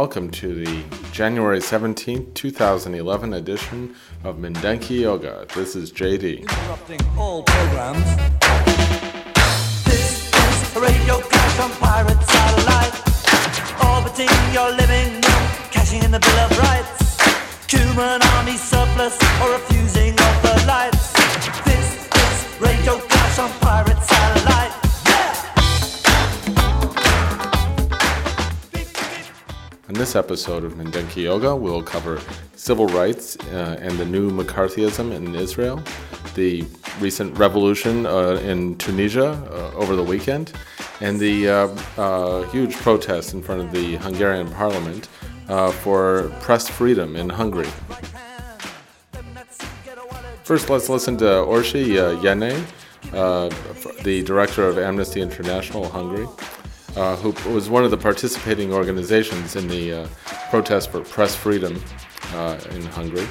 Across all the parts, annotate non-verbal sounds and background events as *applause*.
Welcome to the January 17th, 2011 edition of Mindenki Joga. This is JD. Interrupting all programs. This is radio clash on pirate satellite. Orbiting your living room, cashing in the Bill of Rights. Human army surplus or refusing of the lights. This is radio clash on pirate satellite. On this episode of Mindenki Joga, we'll cover civil rights uh, and the new McCarthyism in Israel, the recent revolution uh, in Tunisia uh, over the weekend, and the uh, uh, huge protest in front of the Hungarian parliament uh, for press freedom in Hungary. First, let's listen to Orsi Jenei, uh, the director of Amnesty International Hungary, uh, who was one of the participating organizations in the uh, protest for press freedom uh, in Hungary.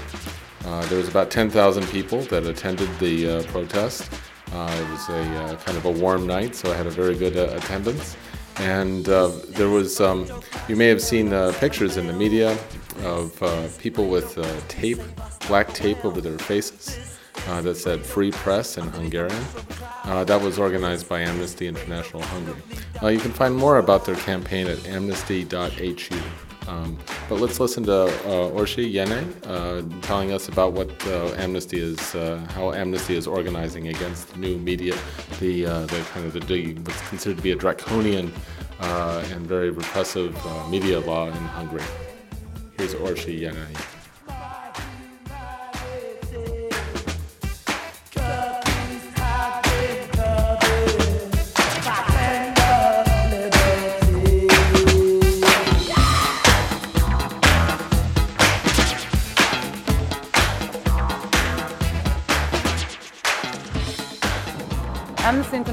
Uh, there was about 10,000 people that attended the uh, protest. Uh, it was a kind of a warm night, so I had a very good attendance. And there was, um, you may have seen pictures in the media of people with tape, black tape over their faces uh, that said free press in Hungarian. Uh, that was organized by Amnesty International Hungary. Uh, you can find more about their campaign at amnesty.hu. Um, but let's listen to uh, Orsi Jenei uh, telling us about what uh, Amnesty is, uh, how Amnesty is organizing against new media, the, the kind of the, what's considered to be a draconian and very repressive media law in Hungary. Here's Orsi Jenei.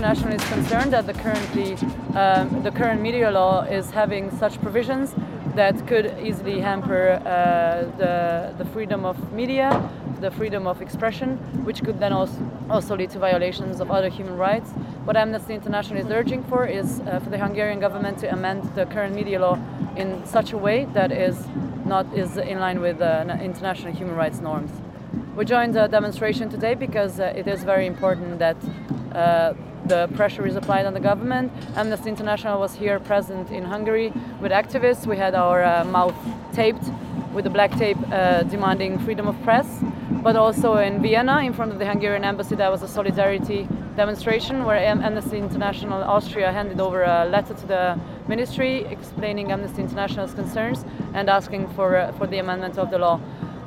International is concerned that the currently um, the current media law is having such provisions that could easily hamper uh, the the freedom of media, the freedom of expression, which could then also also lead to violations of other human rights. What Amnesty International is urging for is uh, for the Hungarian government to amend the current media law in such a way that is not is in line with uh, international human rights norms. We joined the demonstration today because uh, it is very important that uh, the pressure is applied on the government. Amnesty International was here present in Hungary with activists. We had our uh, mouth taped with the black tape uh, demanding freedom of press. But also in Vienna, in front of the Hungarian embassy, there was a solidarity demonstration where Amnesty International Austria handed over a letter to the ministry explaining Amnesty International's concerns and asking for, uh, for the amendment of the law.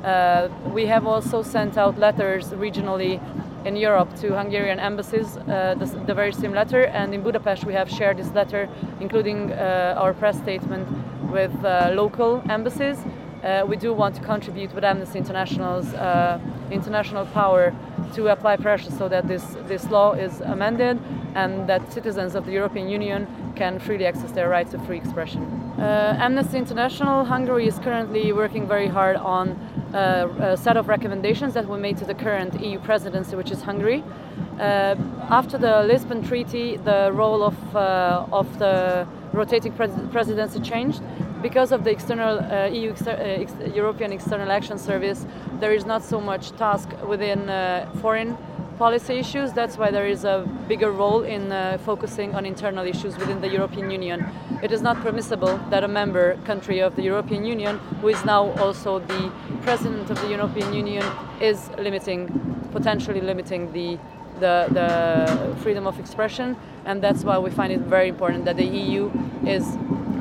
Uh, we have also sent out letters regionally in Europe to Hungarian embassies, uh, the, the very same letter, and in Budapest we have shared this letter, including uh, our press statement with uh, local embassies. Uh, we do want to contribute with Amnesty International's uh, international power to apply pressure so that this, this law is amended and that citizens of the European Union can freely access their rights to free expression. Uh, Amnesty International Hungary is currently working very hard on uh, a set of recommendations that were made to the current EU presidency, which is Hungary. Uh, after the Lisbon Treaty, the role of, uh, of the rotating pres- presidency changed. Because of the external uh, EU exter- ex- European External Action Service, there is not so much task within foreign policy issues. That's why there is a bigger role in uh, focusing on internal issues within the European Union. It is not permissible that a member country of the European Union, who is now also the president of the European Union, is limiting, potentially limiting the the, the freedom of expression, and that's why we find it very important that the EU is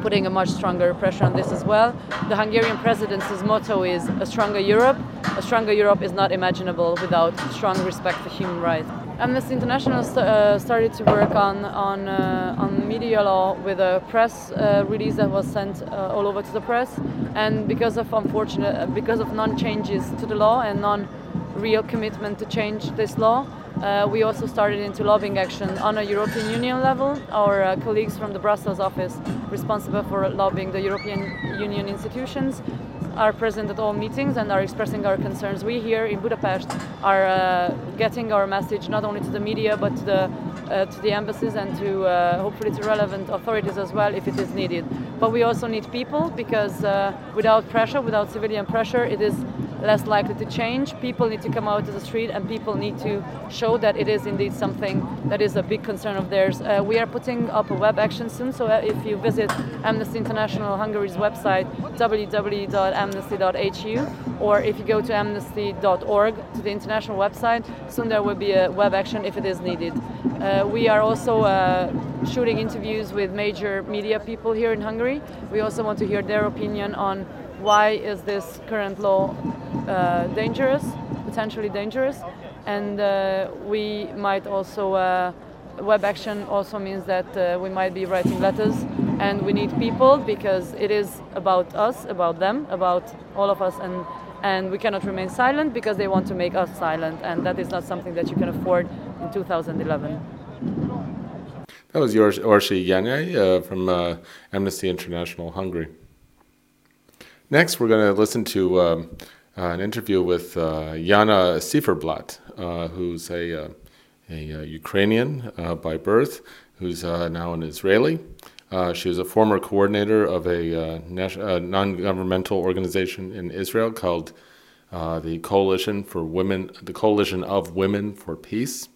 putting a much stronger pressure on this as well. The Hungarian presidency's motto is a stronger Europe. A stronger Europe is not imaginable without strong respect for human rights. Amnesty International st- uh, started to work on on uh, on media law with a press uh, release that was sent uh, all over to the press, and because of unfortunate because of non-changes to the law and non-real commitment to change this law, uh, we also started into lobbying action on a European Union level. Our uh, colleagues from the Brussels office responsible for lobbying the European Union institutions are present at all meetings and are expressing our concerns. We here in Budapest are uh, getting our message not only to the media but to the uh, to the embassies and to uh, hopefully to relevant authorities as well if it is needed. But we also need people because uh, without pressure, without civilian pressure, it is less likely to change. People need to come out to the street and people need to show that it is indeed something that is a big concern of theirs. Uh, we are putting up a web action soon, so uh, if you visit Amnesty International Hungary's website, www.amnesty.hu, or if you go to amnesty.org, to the international website, soon there will be a web action if it is needed. Uh, we are also uh, shooting interviews with major media people here in Hungary. We also want to hear their opinion on why is this current law uh, dangerous, potentially dangerous, and uh, we might also uh, web action also means that uh, we might be writing letters and we need people because it is about us about them about all of us and and we cannot remain silent because they want to make us silent and that is not something that you can afford in 2011 that was Orsi Jenei uh, from uh, Amnesty International Hungary. Next, we're going to listen to um, uh, an interview with uh, Jana Ciferblat, uh, who's a, uh, a, a Ukrainian by birth, who's now an Israeli. She was a former coordinator of a, non governmental organization in Israel called the Coalition for Women, the Coalition of Women for Peace.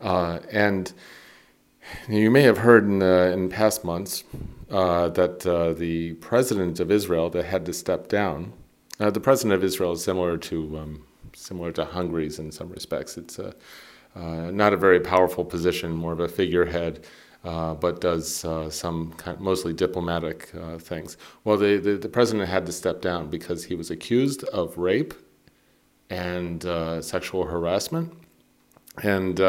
and you may have heard in, in past months uh, that uh, the president of Israel that had to step down. Uh, the president of Israel is similar to um, similar to Hungary's in some respects. It's uh, not a very powerful position, more of a figurehead, uh, but does uh, some kind mostly diplomatic things. Well, the, the, the, president had to step down because he was accused of rape and sexual harassment, and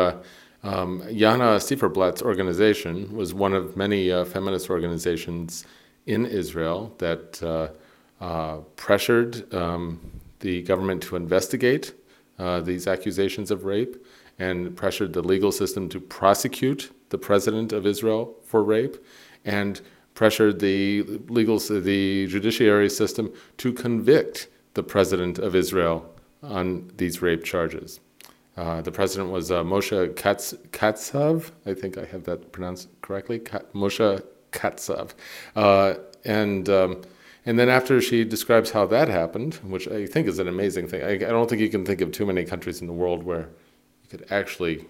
um, Jana Ciferblat's organization was one of many uh, feminist organizations in Israel that uh, uh, pressured um, the government to investigate uh, these accusations of rape and pressured the legal system to prosecute the president of Israel for rape and pressured the legal the judiciary system to convict the president of Israel on these rape charges. Uh, the president was uh, Moshe Katz, Katsav. I think I have that pronounced correctly. Kat, Moshe Katzav. Uh, and, um, and then after she describes how that happened, which I think is an amazing thing, I, I, don't think you can think of too many countries in the world where you could actually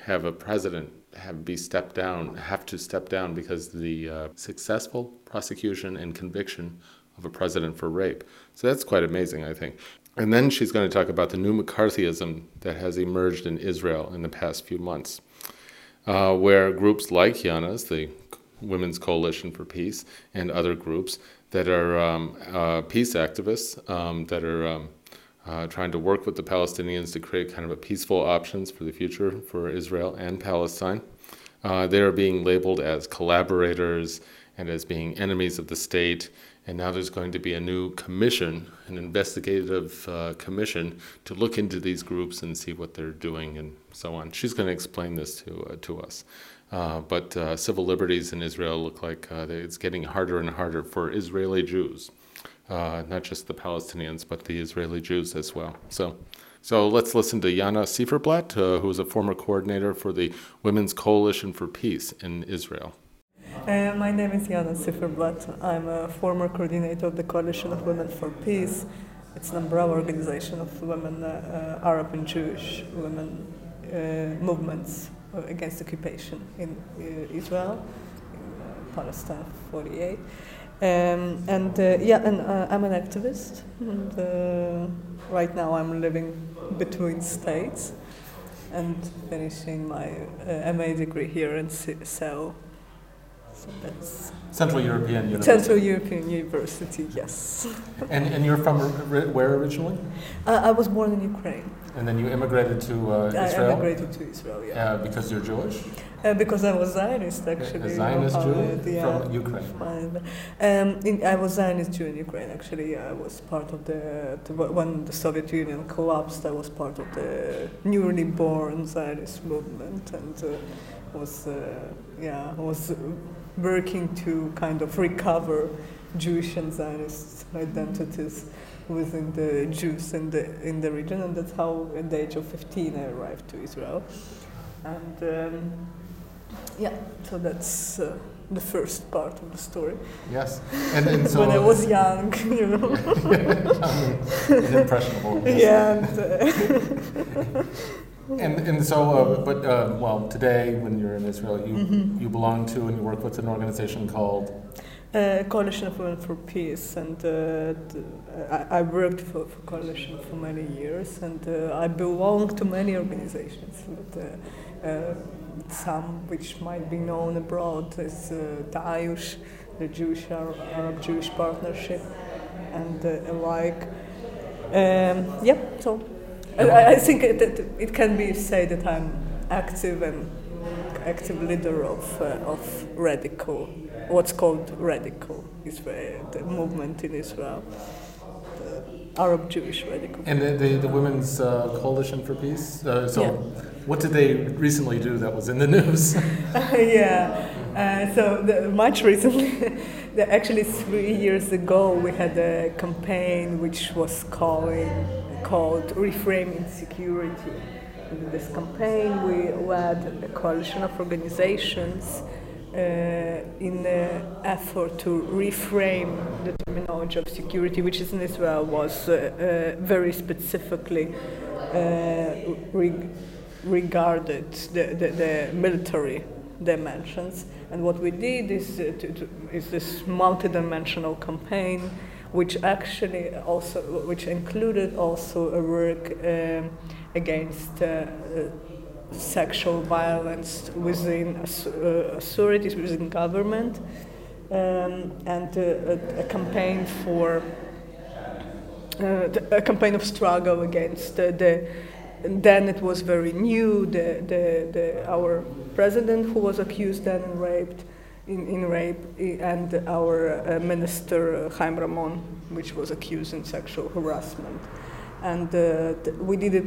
have a president have be stepped down, have to step down because the uh, successful prosecution and conviction of a president for rape. So that's quite amazing, I think. And then she's going to talk about the new McCarthyism that has emerged in Israel in the past few months, uh, where groups like Yana's, the Women's Coalition for Peace, and other groups that are um, uh, peace activists um, that are um, uh, trying to work with the Palestinians to create kind of a peaceful options for the future for Israel and Palestine. Uh, they are being labeled as collaborators and as being enemies of the state and now there's going to be a new commission, an investigative uh, commission, to look into these groups and see what they're doing and so on. She's going to explain this to, uh, to us. Uh, but uh, civil liberties in Israel look like uh, it's getting harder and harder for Israeli Jews, uh, not just the Palestinians, but the Israeli Jews as well. So, so let's listen to Jana Ciferblat, who is a former coordinator for the Women's Coalition for Peace in Israel. Uh, my name is Yana Ciferblat. I'm a former coordinator of the Coalition of Women for Peace. It's an umbrella organization of women, uh, uh, Arab and Jewish women uh, movements against occupation in uh, Israel, in Palestine 48. Um, and uh, yeah, and uh, I'm an activist. And, uh, right now I'm living between states and finishing my MA degree here in CEU. That's Central European University. Central European University, yes. and, and you're from where originally? Uh, I was born in Ukraine. And then you immigrated to uh, Israel? I immigrated to Israel, yeah. Uh, because you're Jewish? Uh, because I was Zionist, actually. A Zionist Jew yeah, from Ukraine? Um, in, I was Zionist Jew in Ukraine, actually. I was part of the, the, when the Soviet Union collapsed, I was part of the newly born Zionist movement and uh, was, uh, yeah, was working to kind of recover Jewish and Zionist identities within the Jews in the in the region, and that's how, at the age of 15, I arrived to Israel. And um, yeah, so that's uh, the first part of the story. Yes, and, and so when I was young, *laughs* you know. *laughs* It's impressionable. yes. yeah. And, uh, *laughs* And, and so, uh, but uh, well, today when you're in Israel, you Mm-hmm. you belong to and you work with an organization called uh, Coalition of Women for Peace, and uh, I, I worked for, for Coalition for many years, and uh, I belong to many organizations, but uh, some which might be known abroad as uh, Ta'ayush, the Jewish Arab, Arab Jewish Partnership, and uh, alike. Um, yeah, so I, I- think it, it, it can be said that I'm active and active leader of, uh, of radical, what's called radical Israel, the movement in Israel, the Arab Jewish radical. and the, the, the Women's uh, Coalition for Peace. Uh, so, Yeah. what did they recently do that was in the news? *laughs* *laughs* yeah. Uh, so the, much recently, *laughs* the, actually three years ago, we had a campaign which was calling, called Reframing Security. In this campaign, we led a coalition of organizations uh, in the effort to reframe the terminology of security, which in Israel was uh, uh, very specifically uh, re- regarded the, the, the military dimensions. And what we did is, uh, to, to, is this multi-dimensional campaign, which actually also, which included also a work um, against uh, uh, sexual violence within uh, authorities, within government, um, and uh, a, a campaign for uh, a campaign of struggle against uh, the. and then it was very new. The, the, the our president, who was accused then and raped, in, in rape, and our uh, minister uh, Chaim Ramon, which was accused in sexual harassment, and uh, we did it.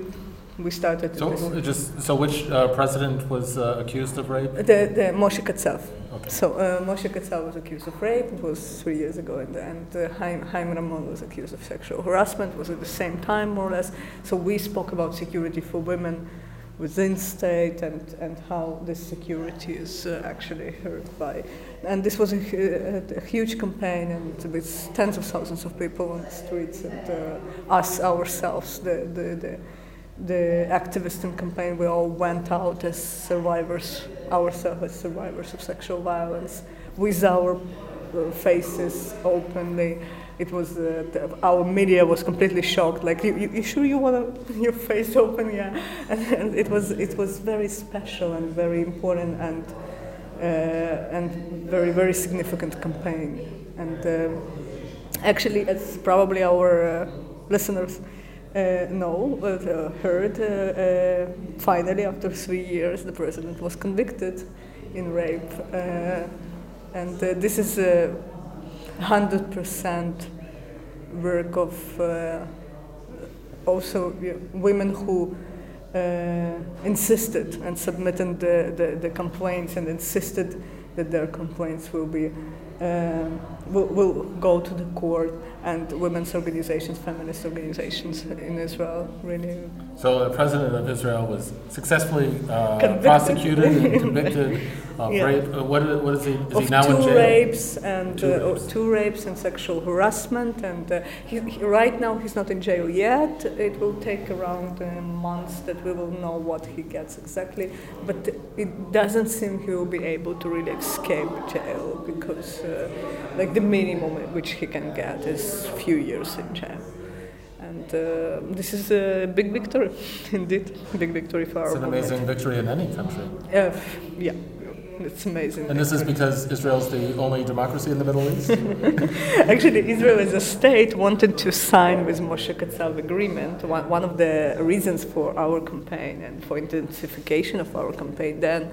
We started so, just so, which uh, president was uh, accused of rape? the, the Moshe Katsav. Okay. So uh, Moshe Katsav was accused of rape. It was three years ago, and, and uh, Chaim, Chaim Ramon was accused of sexual harassment. It was at the same time, more or less. So we spoke about security for women within state and, and how this security is uh, actually hurt by. And this was a, a, a huge campaign, and with tens of thousands of people on the streets, and uh, us ourselves, the, the, the the activists in campaign, we all went out as survivors, ourselves as survivors of sexual violence, with our uh, faces openly. It was uh, our media was completely shocked. Like, you, you, you sure you want *laughs* your face open? Yeah, *laughs* and, and it was it was very special and very important and uh, and very very significant campaign. And um actually, as probably our uh, listeners uh, know, but uh, heard, uh, uh, finally, after three years, the president was convicted in rape. Uh, and uh, this is 100% work of uh, also women who uh, insisted and submitted the, the, the complaints and insisted that their complaints will be um, will, will go to the court and women's organizations, feminist organizations in Israel really So, the president of Israel was successfully uh, prosecuted and *laughs* convicted of Yeah. rape. Uh, what, what is he? Is of he now in jail? rapes and Two uh, rapes. two rapes and sexual harassment and uh, he, he, right now he's not in jail yet it will take around uh, months that we will know what he gets exactly but it doesn't seem he will be able to really escape jail because uh, like the minimum which he can get is few years in jail and uh, this is a big victory *laughs* indeed big victory for our It's an movement. amazing victory in any country. uh, yeah it's amazing And this is because Israel is the only democracy in the Middle East? *laughs* Actually, Israel as a state wanted to sign with Moshe Katsav agreement. One, one of the reasons for our campaign and for intensification of our campaign then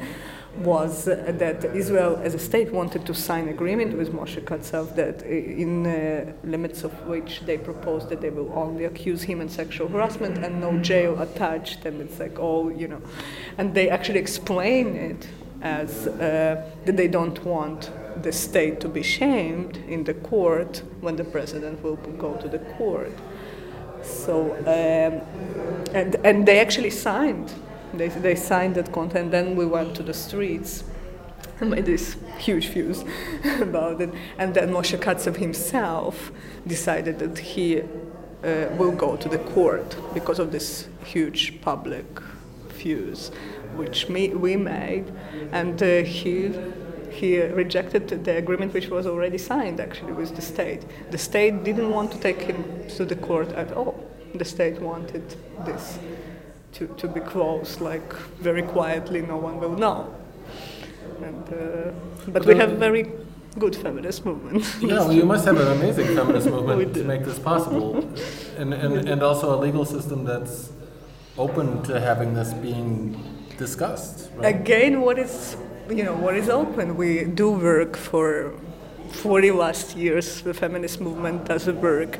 was that Israel as a state wanted to sign agreement with Moshe Katsav that in uh, limits of which they proposed that they will only accuse him in sexual harassment and no jail attached and it's like all you know and they actually explain it as uh, that they don't want the state to be shamed in the court when the president will go to the court. So, um, and, and they actually signed They, they signed that and then we went to the streets and made this huge fuse *laughs* about it. And then Moshe Katsav himself decided that he uh, will go to the court because of this huge public fuse, which me, we made, and uh, he he rejected the agreement which was already signed actually with the state. The state didn't want to take him to the court at all. The state wanted this to, to be closed, like very quietly, no one will know. And, uh, but we have a very good feminist movement. *laughs* Yeah, you must have an amazing feminist *laughs* movement to make this possible, and, and, and also a legal system that's open to having this being discussed. Right? Again, what is you know what is open? We do work for 40 last years. The feminist movement doesn't work.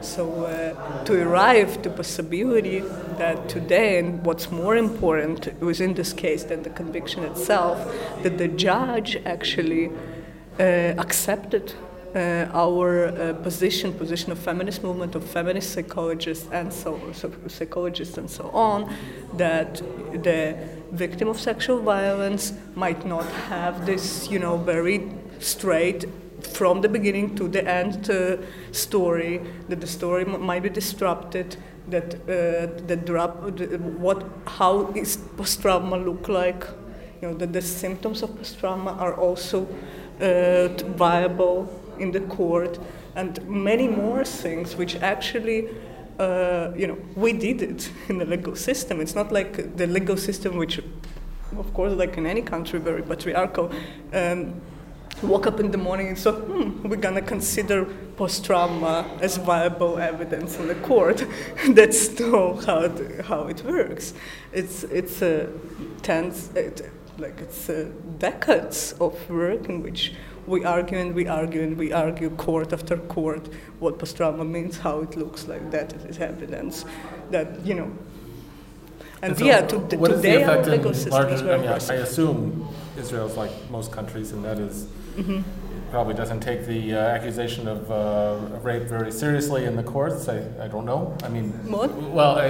So uh, to arrive to possibility that today, and what's more important within this case than the conviction itself, that the judge actually uh, accepted uh, our uh, position, position of feminist movement, of feminist psychologists and so, so psychologists and so on, that the victim of sexual violence might not have this, you know, very straight from the beginning to the end uh, story, that the story m- might be disrupted, that uh, the drop, the, what, how is post-trauma look like, you know, that the symptoms of post-trauma are also uh, viable in the court, and many more things which actually, uh, you know, we did it in the legal system. It's not like the legal system, which, of course, like in any country, very patriarchal. Um, woke up in the morning and thought, hmm, we're gonna consider post-trauma as viable evidence in the court. *laughs* That's not how it, how it works. It's it's a tens, it, like it's uh, decades of work in which we argue and we argue and we argue court after court what post-trauma means, how it looks like that is evidence, that you know. And, so yeah, to, what is the today effect in legal system larger- is I mean, I- I assume Israel's like most countries, and that is, Mm-hmm. probably doesn't take the uh, accusation of uh, rape very seriously in the courts. I, I don't know. I mean, What? well, I,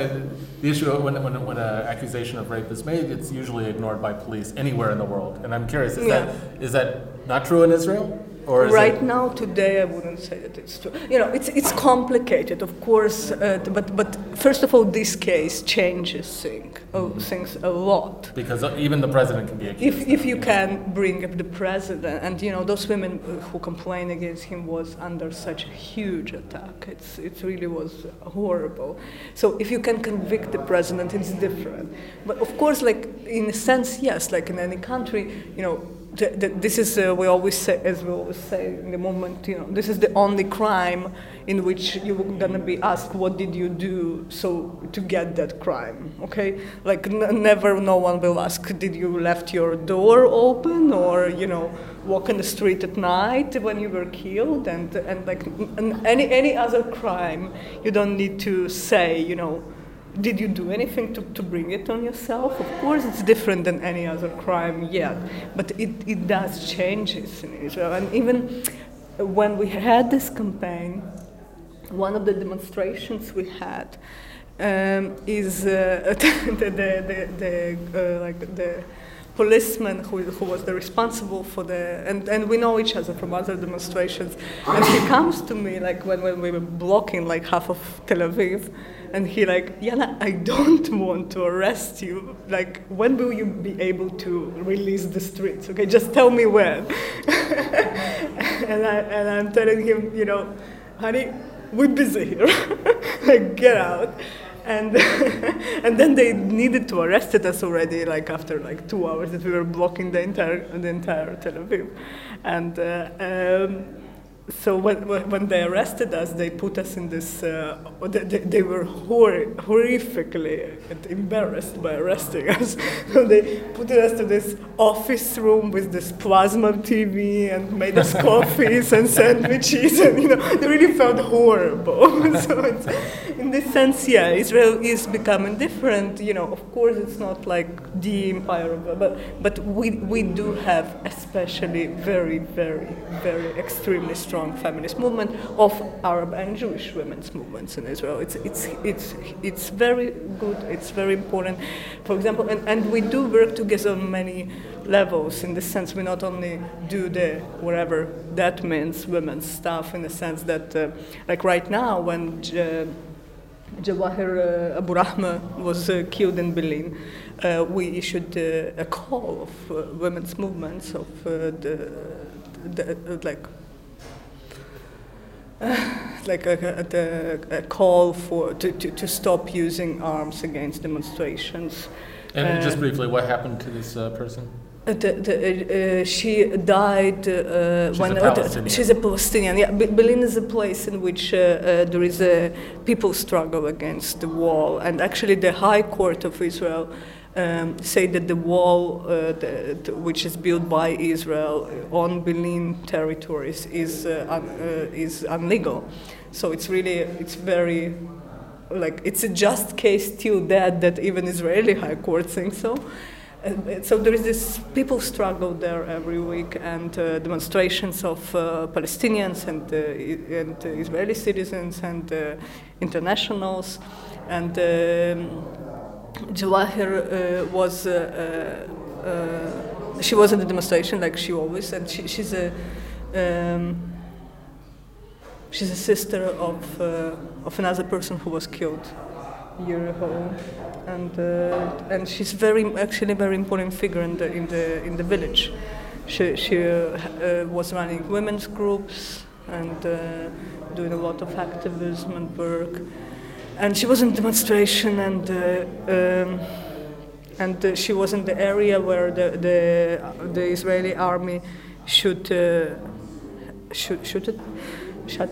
the issue when when when an accusation of rape is made, it's usually ignored by police anywhere in the world. And I'm curious, is Yeah. that is that not true in Israel, or is right it, now, today, I wouldn't say that it's true. You know, it's it's complicated, of course. Uh, but but first of all, this case changes thing, oh, things a lot. because even the president can be accused? If, if you can bring up the president, and you know those women uh, who complained against him was under such a huge attack. It's it really was horrible. So if you can convict the president, it's different. But of course, like in a sense, yes, like in any country, you know. This is uh, we always say, as we always say in the moment, you know, this is the only crime in which you're gonna be asked, what did you do so to get that crime? Okay, like n- never, no one will ask, did you left your door open or you know walk in the street at night when you were killed? And and like any any other crime, you don't need to say, you know. Did you do anything to, to bring it on yourself? Of course, it's different than any other crime yet, but it, it does changes in Israel. And even when we had this campaign, one of the demonstrations we had um, is uh, *laughs* the, the, the, uh, like the policeman who, who was the responsible for the and, and we know each other from other demonstrations. And he comes to me like when, when we were blocking like half of Tel Aviv and he like Yana I don't *laughs* want to arrest you. Like when will you be able to release the streets? Okay just tell me when. *laughs* And, I, and I'm telling him you know honey we're busy. Here *laughs* like get out. And *laughs* and then they needed to arrest us already like after like two hours that we were blocking the entire the entire Tel Aviv. And uh, um, so when, when when they arrested us, they put us in this. Uh, they, they- they were hor- horrifically embarrassed by arresting *laughs* us. so they put us to this office room with this plasma TV and made us *laughs* coffees and sandwiches, and you know they really felt horrible. *laughs* so it's, in this sense, yeah, Israel is becoming different. You know, of course, it's not like the empire, of, but but we we do have especially very very very extremely strong feminist movement of Arab and Jewish women's movements in Israel. It's it's it's it's very good. It's very important. For example, and, and we do work together on many levels. In the sense, we not only do the whatever that means women's stuff in the sense that, uh, like right now, when J- Jawahir uh, Abu Rahma was uh, killed in Bil'in, uh, we issued uh, a call of uh, women's movements of uh, the, the like. *laughs* like a, a, a, call for to, to, to stop using arms against demonstrations. And just briefly, what happened to this person? Uh, the, the, uh, she died uh, she's when a Palestinian. she's a Palestinian. Yeah, Bil'in is a place in which there is a people struggle against the wall, and actually the High Court of Israel um, say that the wall, uh, the, which is built by Israel on Bil'in territories, is uh, un, uh, is illegal. So it's really it's very like it's a just case till that that even Israeli High Court thinks so. Uh, so there is this people struggle there every week and uh, demonstrations of uh, Palestinians and, uh, and Israeli citizens and uh, internationals. And um, Jawahir uh, was, she was in the demonstration like she always, and she, she's a, um, she's a sister of, of another person who was killed a year ago and uh, and she's very actually very important figure in the in the in the village. She she uh, was running women's groups and uh, doing a lot of activism and work. And she was in demonstration and. Um, and uh, she was in the area where the the, the Israeli army should uh, shoot shoot it shot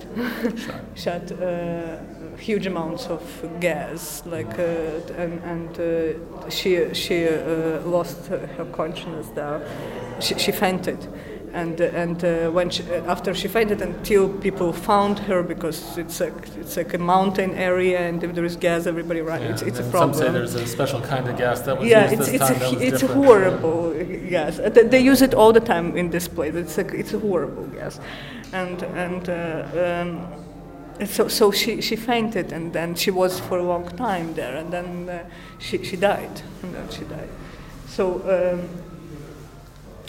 *laughs* shot uh, huge amounts of gas, like, uh, and, and uh, she she uh, lost her consciousness there. She, she fainted, and and uh, when she, after she fainted, until people found her because it's like it's like a mountain area, and if there is gas, everybody right. Yeah, it's, it's a problem. Some say there's a special kind of gas that was yeah, used it's this it's time. a it's horrible gas. They use it all the time in this place. It's a it's a horrible gas, and and. Uh, um, so, so she, she fainted and then she was for a long time there and then uh, she, she died and then she died. So um,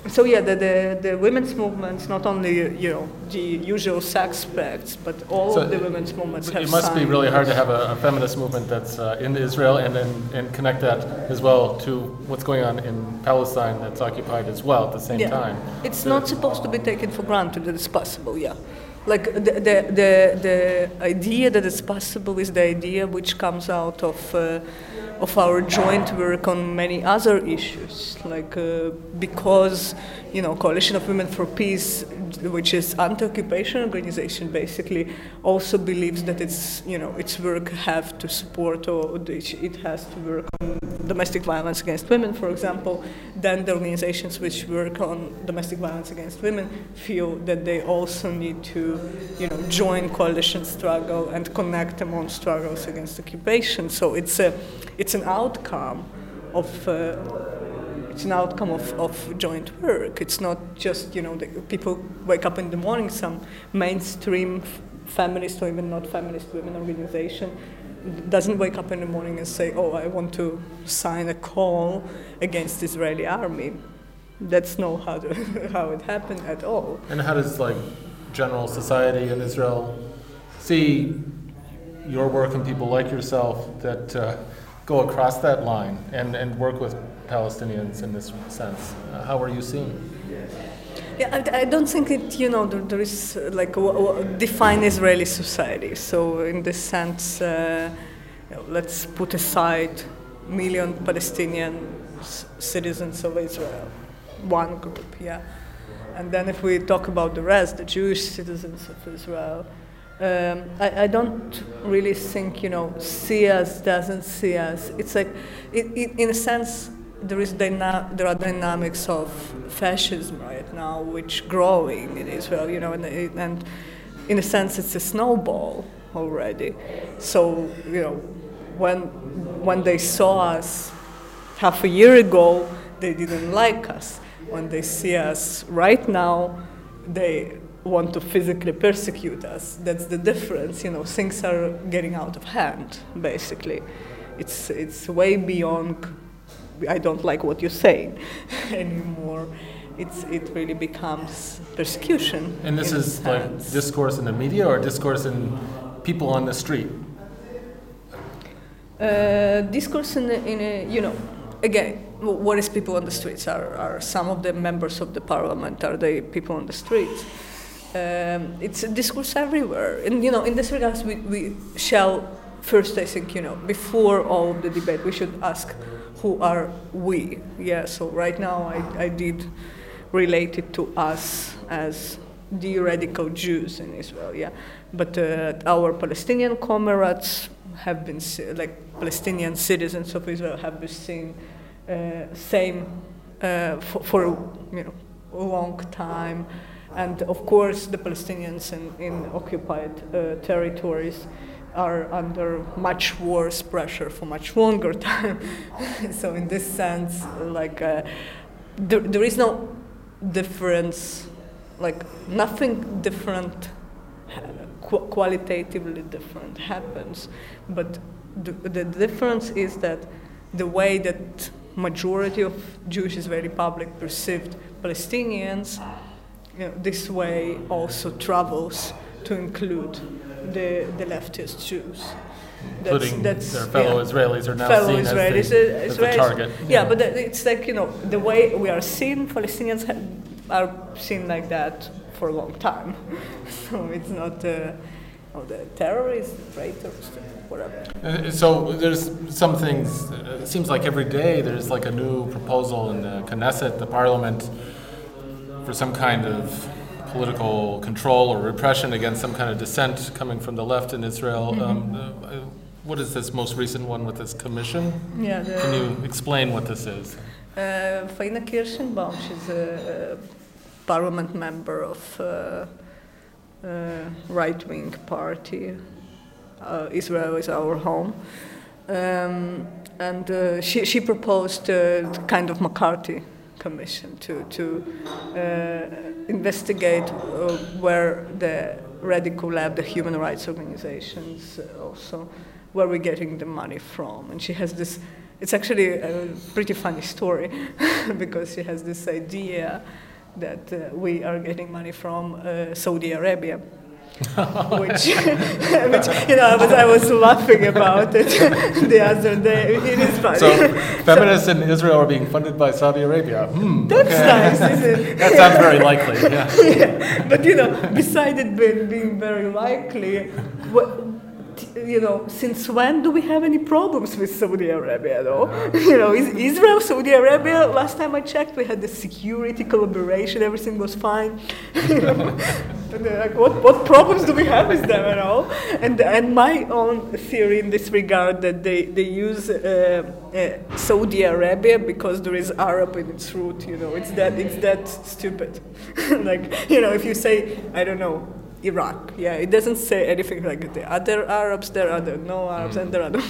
so yeah the, the, the women's movements not only you know the usual suspects but all so of the women's movements have it must be really hard to have a, a feminist movement that's uh, in Israel and then and connect that as well to what's going on in Palestine that's occupied as well at the same yeah. time. It's so not supposed to be taken for granted that it's possible yeah like the, the, the, the, idea that it's possible is the idea which comes out of, uh, of our joint work on many other issues, like uh, because you know Coalition of Women for Peace, which is anti-occupation organization, basically also believes that its you know its work have to support or it has to work on domestic violence against women, for example. Then the organizations which work on domestic violence against women feel that they also need to you know join coalition struggle and connect among struggles against occupation. So it's a it's an outcome of. Uh, it's an outcome of, of joint work. It's not just, you know, the, people wake up in the morning, some mainstream feminist or even not feminist women organization doesn't wake up in the morning and say, oh, I want to sign a call against Israeli army. That's not how, to, *laughs* how it happened at all. And how does, like, general society in Israel see your work and people like yourself that uh, go across that line and, and work with Palestinians in this sense? Uh, how are you seen? Yeah, I, I, don't think it. You know, there, there is like defined Israeli society. So in this sense, uh, you know, let's put aside million Palestinian citizens of Israel, one group. Yeah, and then if we talk about the rest, the Jewish citizens of Israel. Um, I, I, don't really think, you know, see us doesn't see us. It's like, it, it, in a sense, there is dyna- there are dynamics of fascism right now, which growing in Israel, you know, and, and in a sense, it's a snowball already. So you know, when when they saw us half a year ago, they didn't like us. When they see us right now, they want to physically persecute us. That's the difference. You know, things are getting out of hand. Basically, it's it's way beyond. I don't like what you're saying *laughs* anymore. It's it really becomes persecution. And this is a like discourse in the media or discourse in people on the street? Uh, discourse in, a, in a, you know, again, wh- what is people on the streets? Are, are some of the members of the parliament, are they people on the streets? Um, it's a discourse everywhere. And, you know, in this regards, we, we shall first, I think, you know, before all of the debate, we should ask who are we? Yeah, so right now I, I did relate it to us as the radical Jews in Israel, yeah. But uh, our Palestinian comrades have been, like Palestinian citizens of Israel have been seen uh, same uh, for, for you know a long time, and of course the Palestinians in, in occupied uh, territories are under much worse pressure for much longer *laughs* time. so in this sense, like uh, there, there is no difference, like nothing different, qu- qualitatively different happens, but the, the difference is that the way that majority of Jewish Israeli public perceived Palestinians, you know, this way also travels to include the, the leftist Jews. Including their fellow yeah Israelis are now fellow seen as the- Israelis, uh, as the target. Yeah, but that- it's like you know the way we are seen. Palestinians ha- are seen like that for a long time, *laughs* so it's not uh, oh, the terrorists, traitors, whatever. Uh, So there's some things, uh, it seems like every day there's like a new proposal in the Knesset, the parliament, for some kind of political control or repression against some kind of dissent coming from the left in Israel. Mm-hmm. Um, uh, What is this most recent one with this commission? Yeah, the, Can you explain what this is? Uh, Faina Kirschenbaum, she's a, a parliament member of uh, uh, right-wing party. Uh, Israel is our home. Um, and uh, she, she proposed a kind of McCarthy commission to, to uh, investigate uh, where the radical lab, the human rights organizations uh, also, where we're getting the money from. And she has this, it's actually a pretty funny story *laughs* because she has this idea that uh, we are getting money from uh, Saudi Arabia. *laughs* which, *laughs* which, you know, I was, I was laughing about it *laughs* the other day. It is funny. So feminists in Israel are being funded by Saudi Arabia. Hmm, That's okay. nice, isn't it? That sounds very likely, yeah. yeah. But you know, beside it being, being very likely, what, you know, since when do we have any problems with Saudi Arabia, though? *laughs* You know, is Israel, Saudi Arabia? Last time I checked, we had the security collaboration, everything was fine. *laughs* They're like, what, what problems do we have with them at all? And, and my own theory in this regard that they, they use uh, uh, Saudi Arabia because there is Arab in its root, you know, it's that, it's that stupid. *laughs* like, you know, if you say, I don't know, Iraq. Yeah, it doesn't say anything like the other Arabs, there are the no Arabs, and there are the *laughs*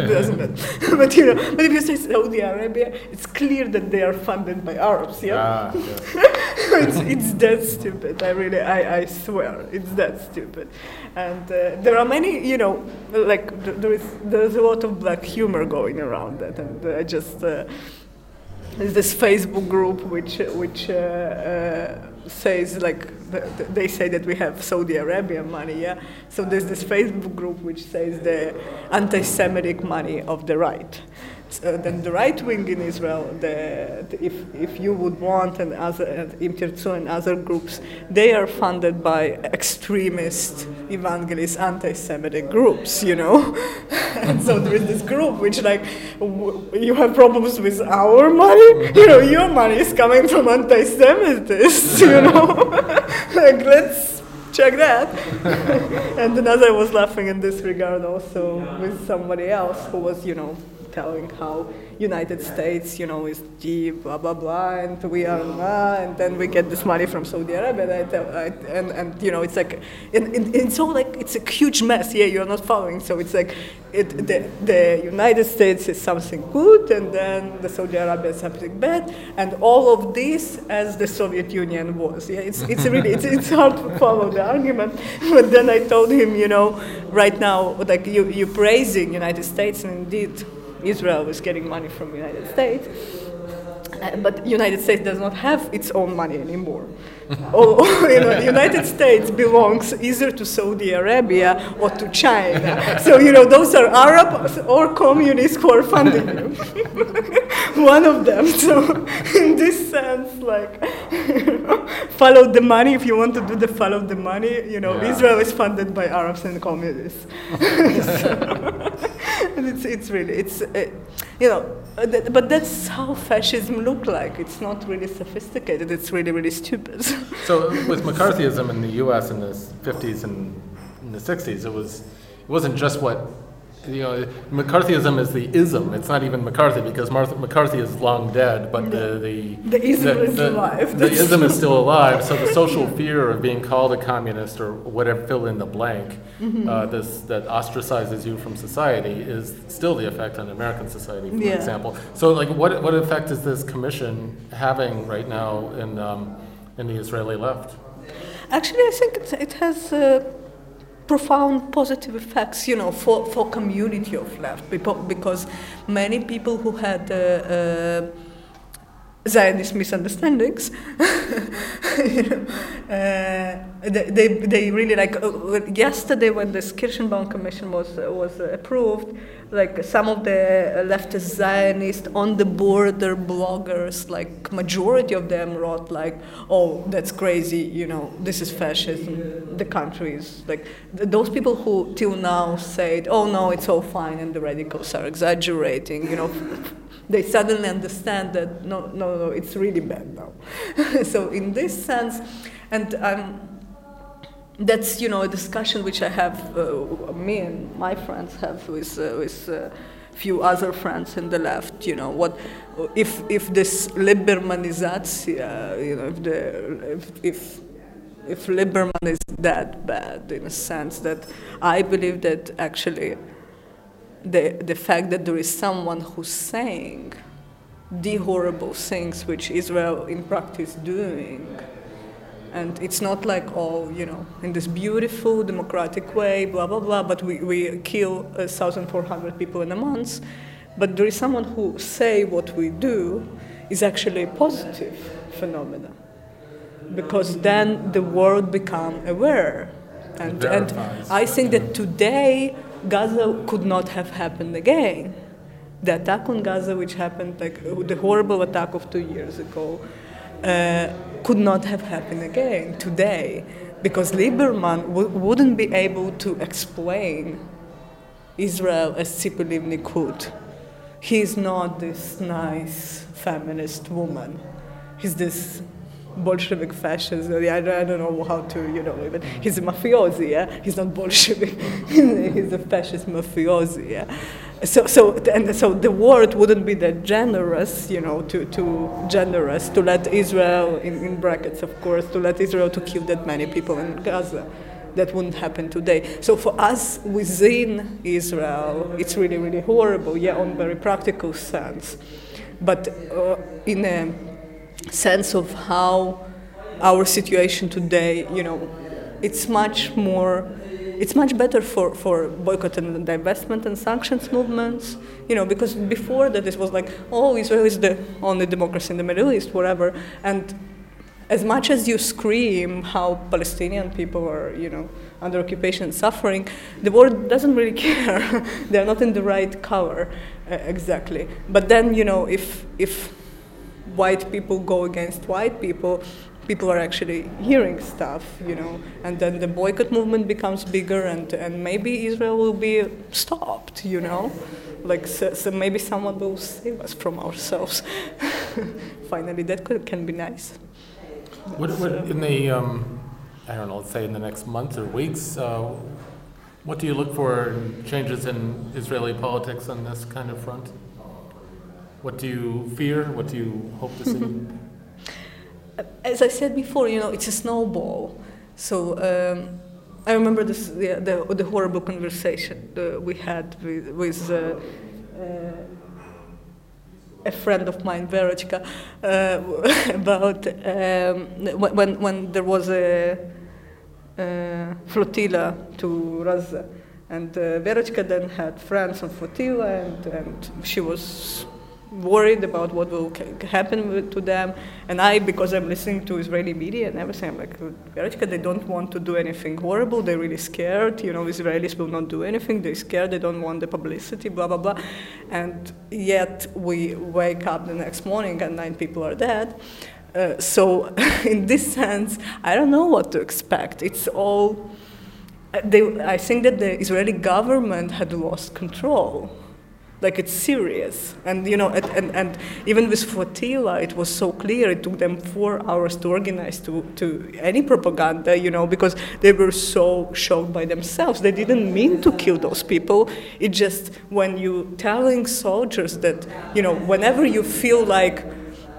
it doesn't matter. But you know, but if you say Saudi Arabia, it's clear that they are funded by Arabs. Yeah, Ah, *laughs* yeah. it's it's that stupid. I really, I, I swear, it's that stupid. And uh, there are many, you know, like there is there's a lot of black humor going around that, and uh, I just. Uh, there's this Facebook group which which uh, uh, says like they say that we have Saudi Arabia money, yeah. So there's this Facebook group which says the anti-Semitic money of the right. So uh, then the right wing in Israel, the, the- if, if you would want, and other and Im and other groups, they are funded by extremist, evangelist, anti-Semitic groups, you know. *laughs* and so there is this group which like, w- you have problems with our money, *laughs* you know, your money is coming from anti-Semitists, you know. *laughs* like let's check that. and another was laughing in this regard also with somebody else who was, you know, telling how United States, you know, is the blah blah blah, and we are nah, and then we get this money from Saudi Arabia, and, I and, and you know, it's like, and, and, and like it's a huge mess. Yeah, you're not following, so it's like, it, the, the United States is something good, and then the Saudi Arabia is something bad, and all of this as the Soviet Union was. Yeah, it's it's really it's, it's hard to follow the argument, *laughs* but then I told him, you know, right now, like you you praising United States, and indeed Israel is getting money from the United States. Uh, but United States does not have its own money anymore. *laughs* or, *laughs* you know, the United States belongs either to Saudi Arabia or to China. So you know, those are Arabs or communists who are funding you. *laughs* One of them. So in this sense, like, you know, follow the money. If you want to do the follow the money, you know, Yeah. Israel is funded by Arabs and communists. and it's, it's really, it's, uh, you know, uh, but that's how fascism look like. It's not really sophisticated. It's really, really stupid. *laughs* So with McCarthyism in the U.S. in the 50s and in the 60s, it was it wasn't just what you know. McCarthyism is the ism. It's not even McCarthy because Martha, McCarthy is long dead, but the the The ism is alive. The ism is still alive. So the social fear of being called a communist or whatever, fill in the blank, Mm-hmm. uh, this that ostracizes you from society is still the effect on American society, for Yeah. example. So like, what what effect is this commission having right now in um, in the Israeli left? Actually, I think it, it has uh, profound positive effects, you know, for, for community of left because many people who had uh, uh, Zionist misunderstandings, *laughs* you know, uh, they, they, they really like uh, yesterday when this Kirschenbaum Commission was uh, was approved, like some of the leftist Zionist on the border bloggers, like majority of them wrote like, "Oh, that's crazy," you know, this is fascism. The country is like th- those people who till now said, "Oh no, it's all fine," and the radicals are exaggerating, you know. They suddenly understand that no, no, no, it's really bad now. *laughs* so in this sense, and I'm that's you know a discussion which I have uh, me and my friends have with uh, with a few other friends in the left. You know what if if this libermanizatia, you know, if the if, if if Lieberman is that bad in a sense that I believe that actually the the fact that there is someone who's saying the horrible things which Israel in practice doing. And it's not like oh you know in this beautiful democratic way blah blah blah but we, we kill 1400 people in a month. But there is someone who say what we do is actually a positive phenomenon. Because then the world become aware. And, and i think that today gaza could not have happened again the attack on gaza which happened like the horrible attack of two years ago uh, could not have happened again today because Lieberman w- wouldn't be able to explain Israel as Tzipi Livni could. He's not this nice feminist woman. He's this Bolshevik fascist. I don't, I don't know how to, you know, even he's a mafiosi. Yeah, he's not Bolshevik. *laughs* he's a fascist mafiosi. Yeah. So, so, and so the world wouldn't be that generous, you know, to, to generous to let Israel, in, in brackets, of course, to let Israel to kill that many people in Gaza. That wouldn't happen today. So for us within Israel, it's really, really horrible. Yeah, on very practical sense, but uh, in a sense of how our situation today, you know, it's much more, it's much better for, for boycott and divestment and sanctions movements, you know, because before that it was like, oh, Israel is the only democracy in the Middle East, whatever, and as much as you scream how Palestinian people are, you know, under occupation and suffering, the world doesn't really *laughs* care. They're not in the right color, uh, exactly. But then, you know, if if white people go against white people, people are actually hearing stuff, you know, and then the boycott movement becomes bigger, and, and maybe Israel will be stopped, you know, like so, so maybe someone will save us from ourselves. *laughs* Finally, that could, can be nice. What, what in the um, I don't know, let's say in the next month or weeks, uh, What do you look for in changes in Israeli politics on this kind of front? What do you fear? What do you hope to see? *laughs* As I said before, you know, it's a snowball. So um, I remember this, the, the, the horrible conversation uh, we had with, with uh, uh, a friend of mine, Verochka, uh, *laughs* about um, when, when there was a flotilla to Gaza. And uh, Verochka then had friends on flotilla, and, and she was worried about what will happen to them. And I, because I'm listening to Israeli media and everything, I'm like, Verochka, they don't want to do anything horrible. They're really scared. You know, Israelis will not do anything. They're scared. They don't want the publicity, blah, blah, blah. And yet we wake up the next morning and nine people are dead. Uh, so, *laughs* in this sense, I don't know what to expect. It's all. They, I think that the Israeli government had lost control like it's serious. And you know and, and, and even with flotilla it was so clear. It took them four hours to organize to, to any propaganda you know because they were so shocked by themselves. They didn't mean to kill those people. It just when you telling soldiers that you know whenever you feel like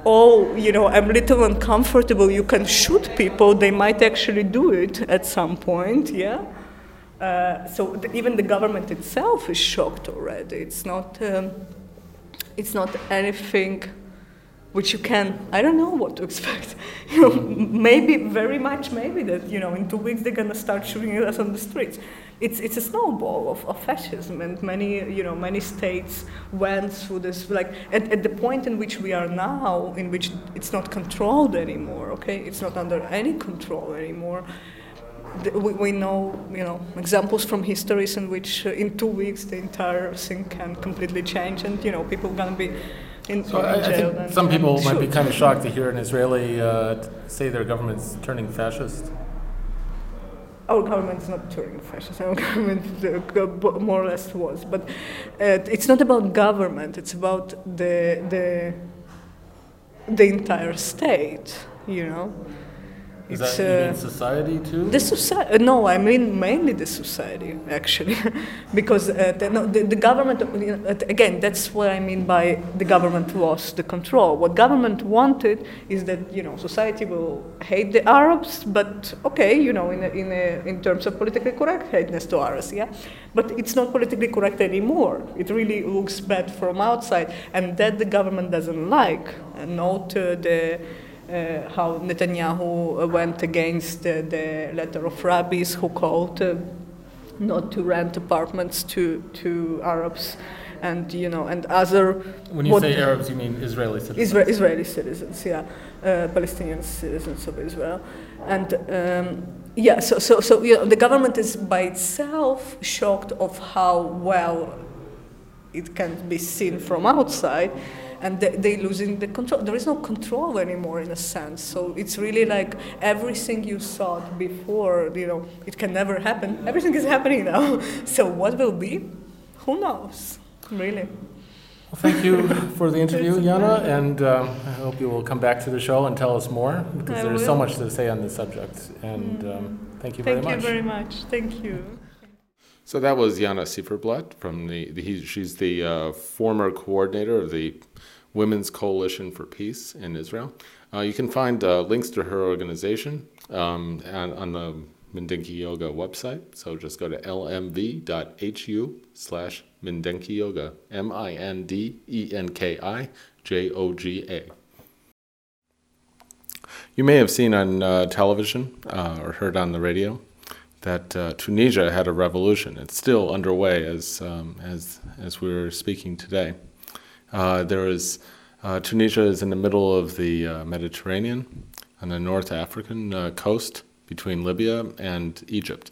oh, you know, I'm little uncomfortable, you can shoot people, they might actually do it at some point, yeah? Uh, so even the government itself is shocked already. It's not, um, it's not anything which you can, I don't know what to expect. *laughs* you know, maybe, very much maybe that, you know, in two weeks they're going to start shooting us on the streets. It's, it's a snowball of, of fascism and many, you know, many states went through this, like, at, at the point in which we are now, in which it's not controlled anymore, okay? It's not under any control anymore we, we know, you know, examples from histories in which uh, in two weeks the entire thing can completely change, and you know, people are gonna be in, so in I, jail. I think some people might be kind of shocked to hear an Israeli uh, say their government's turning fascist. Our government is not turning fascist. Our *laughs* government more or less was, but uh, it's not about government. It's about the the the entire state. You know. Is it's, that uh, society too? The society? No, I mean mainly the society actually, *laughs* because uh, the, no, the, the, government you know, again. That's what I mean by the government lost the control. What government wanted is that you know society will hate the Arabs, but okay, you know, in a, in a, in terms of politically correct hateness to Arabs, yeah. But it's not politically correct anymore. It really looks bad from outside, and that the government doesn't like. And note uh, the uh, how Netanyahu went against the letter of rabbis who called uh, not to rent apartments to, to Arabs and you know and other. When you say Arabs, you mean Israeli citizens. Isra- Israeli citizens, yeah, uh, Palestinian citizens of Israel, and um, yeah. So so so you know, the government is by itself shocked of how well it can be seen from outside and they, they're losing the control. There is no control anymore in a sense. So it's really like everything you thought before, you know, it can never happen. Everything is happening now. *laughs* So what will be? Who knows? Really. Well, thank you for the interview, Yana, and um, I hope you will come back to the show and tell us more because there's so much to say on this subject. And um, thank you very much. Thank you very much. Thank you. So that was Yana Sieferblatt from the, the he, she's the uh, former coordinator of the Women's Coalition for Peace in Israel. Uh, you can find uh, links to her organization um, on, on the Mindenki Joga website. So just go to lmv.hu slash Mindenki Joga, M I N D E N K I J O G A. You may have seen on uh, television uh, or heard on the radio that uh, Tunisia had a revolution. It's still underway as, um, as, as we're speaking today. Uh, there is uh, Tunisia is in the middle of the uh, Mediterranean on the North African uh, coast between Libya and Egypt.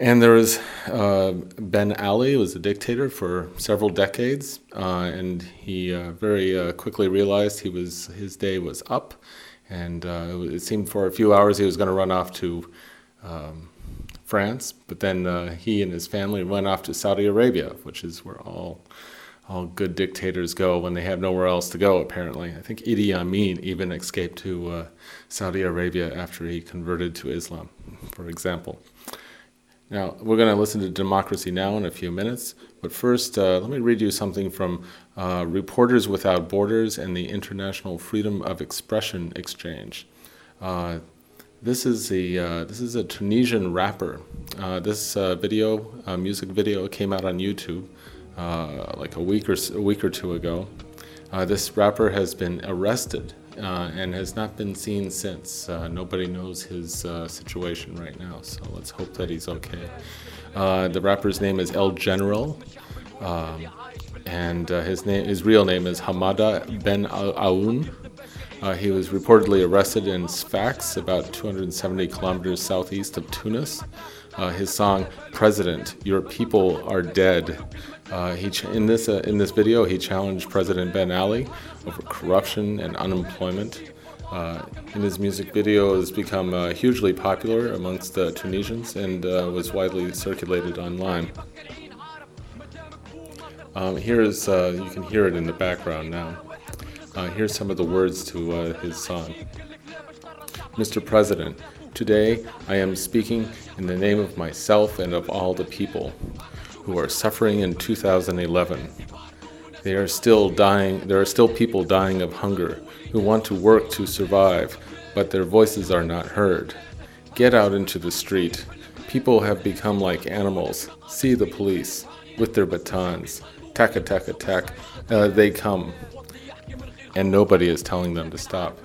And there was uh, Ben Ali who was a dictator for several decades, and he very quickly realized he was his day was up, and it seemed for a few hours he was going to run off to um, France, but then he and his family went off to Saudi Arabia, which is where all all good dictators go when they have nowhere else to go, apparently. I think Idi Amin even escaped to uh, Saudi Arabia after he converted to Islam, for example. Now, we're going to listen to Democracy Now! in a few minutes, but first, uh, let me read you something from uh, Reporters Without Borders and the International Freedom of Expression Exchange. Uh, this is a uh, this is a Tunisian rapper. Uh, this video, music video, came out on YouTube like a week or a week or two ago. this rapper has been arrested uh, and has not been seen since. Uh, nobody knows his uh, situation right now, so let's hope that he's okay. Uh, the rapper's name is El General, um, and uh, his name, his real name is Hamada Ben Aoun. Uh, he was reportedly arrested in Sfax, about 270 kilometers southeast of Tunis. his song "President, Your People Are Dead." He ch- in this in this video, he challenged President Ben Ali over corruption and unemployment. Uh, in his music video has become uh, hugely popular amongst uh, Tunisians and uh, was widely circulated online. Um, here is, uh, you can hear it in the background now. Uh, here's some of the words to his song. Mr. President, today I am speaking in the name of myself and of all the people who are suffering in 2011. They are still dying. There are still people dying of hunger who want to work to survive, but their voices are not heard. Get out into the street. People have become like animals. See the police with their batons. Tack attack attack. Uh, they come. And nobody is telling them to stop.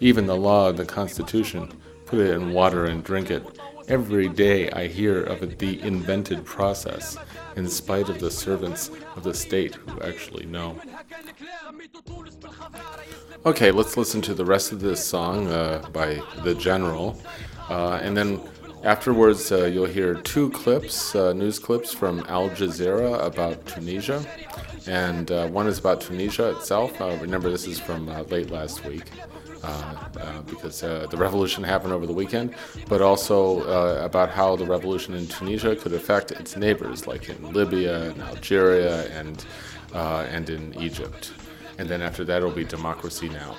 Even the law, the Constitution, put it in water and drink it. Every day I hear of the invented process in spite of the servants of the state who actually know. Okay, let's listen to the rest of this song uh, by The General. Uh, and then afterwards, uh, you'll hear two clips, uh, news clips from Al Jazeera about Tunisia. And uh, one is about Tunisia itself. Uh, remember, this is from late last week. Uh, uh, because uh, the revolution happened over the weekend, but also about how the revolution in Tunisia could affect its neighbors, like in Libya and Algeria and, and in Egypt. And then after that, it'll be Democracy Now!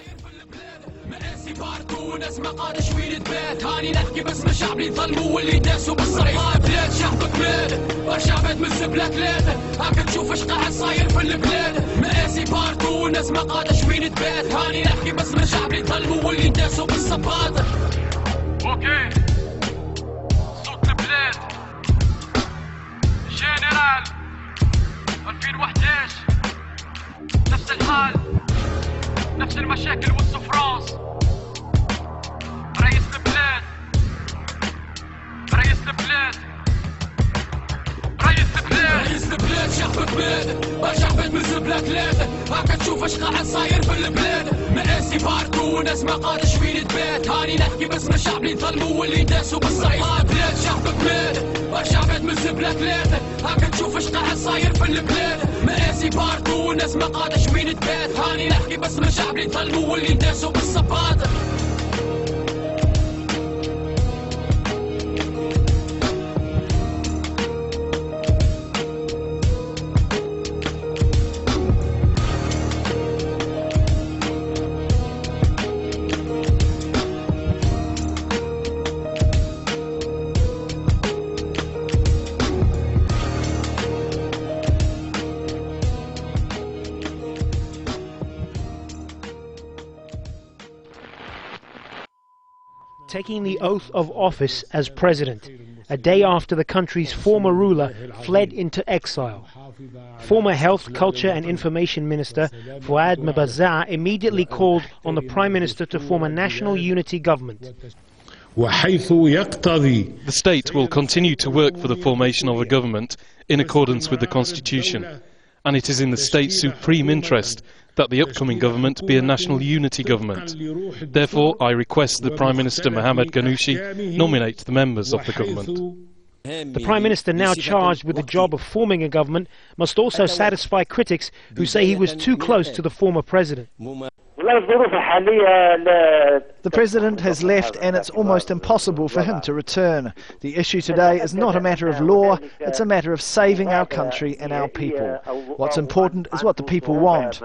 مقاسي باركو ناس ما قادش وين تبات هاني نحكي باسم الشعب اللي ظلموا واللي داسوا بالصريح بلاد شعبك بلاد برشا عباد من الزبلة ثلاثة هاكا تشوف اش قاعد صاير في البلاد. مقاسي باركو ناس ما قادش وين تبات هاني نحكي باسم الشعب اللي ظلموا واللي داسوا بالصباط أوكي. صوت البلاد. جنرال 2011 نفس الحال. نفس المشاكل والسفراس. رئيس البلاد رئيس البلاد رئيس البلاد البلاد شعب البلاد مقاسي باركو وناس ما قادش فين تبات هاني نحكي باسم الشعب بلاد شعب بلاد برشا عباد من الزبلة ثلاثة هاكا تشوف اش قاعد صاير في البلاد مقاسي باركو وناس ما قادش تبات هاني نحكي باسم الشعب اللي ظلموا واللي داسوا بالصباط taking the oath of office as president, a day after the country's former ruler fled into exile. Former Health, Culture and Information Minister Fouad Mebazaa immediately called on the Prime Minister to form a national unity government. The state will continue to work for the formation of a government in accordance with the Constitution, and it is in the state's supreme interest that the upcoming government be a national unity government. Therefore, I request the Prime Minister Mohamed Ghannouchi nominate the members of the government. The Prime Minister, now charged with the job of forming a government, must also satisfy critics who say he was too close to the former president. The president has left and it's almost impossible for him to return. The issue today is not a matter of law, it's a matter of saving our country and our people. What's important is what the people want.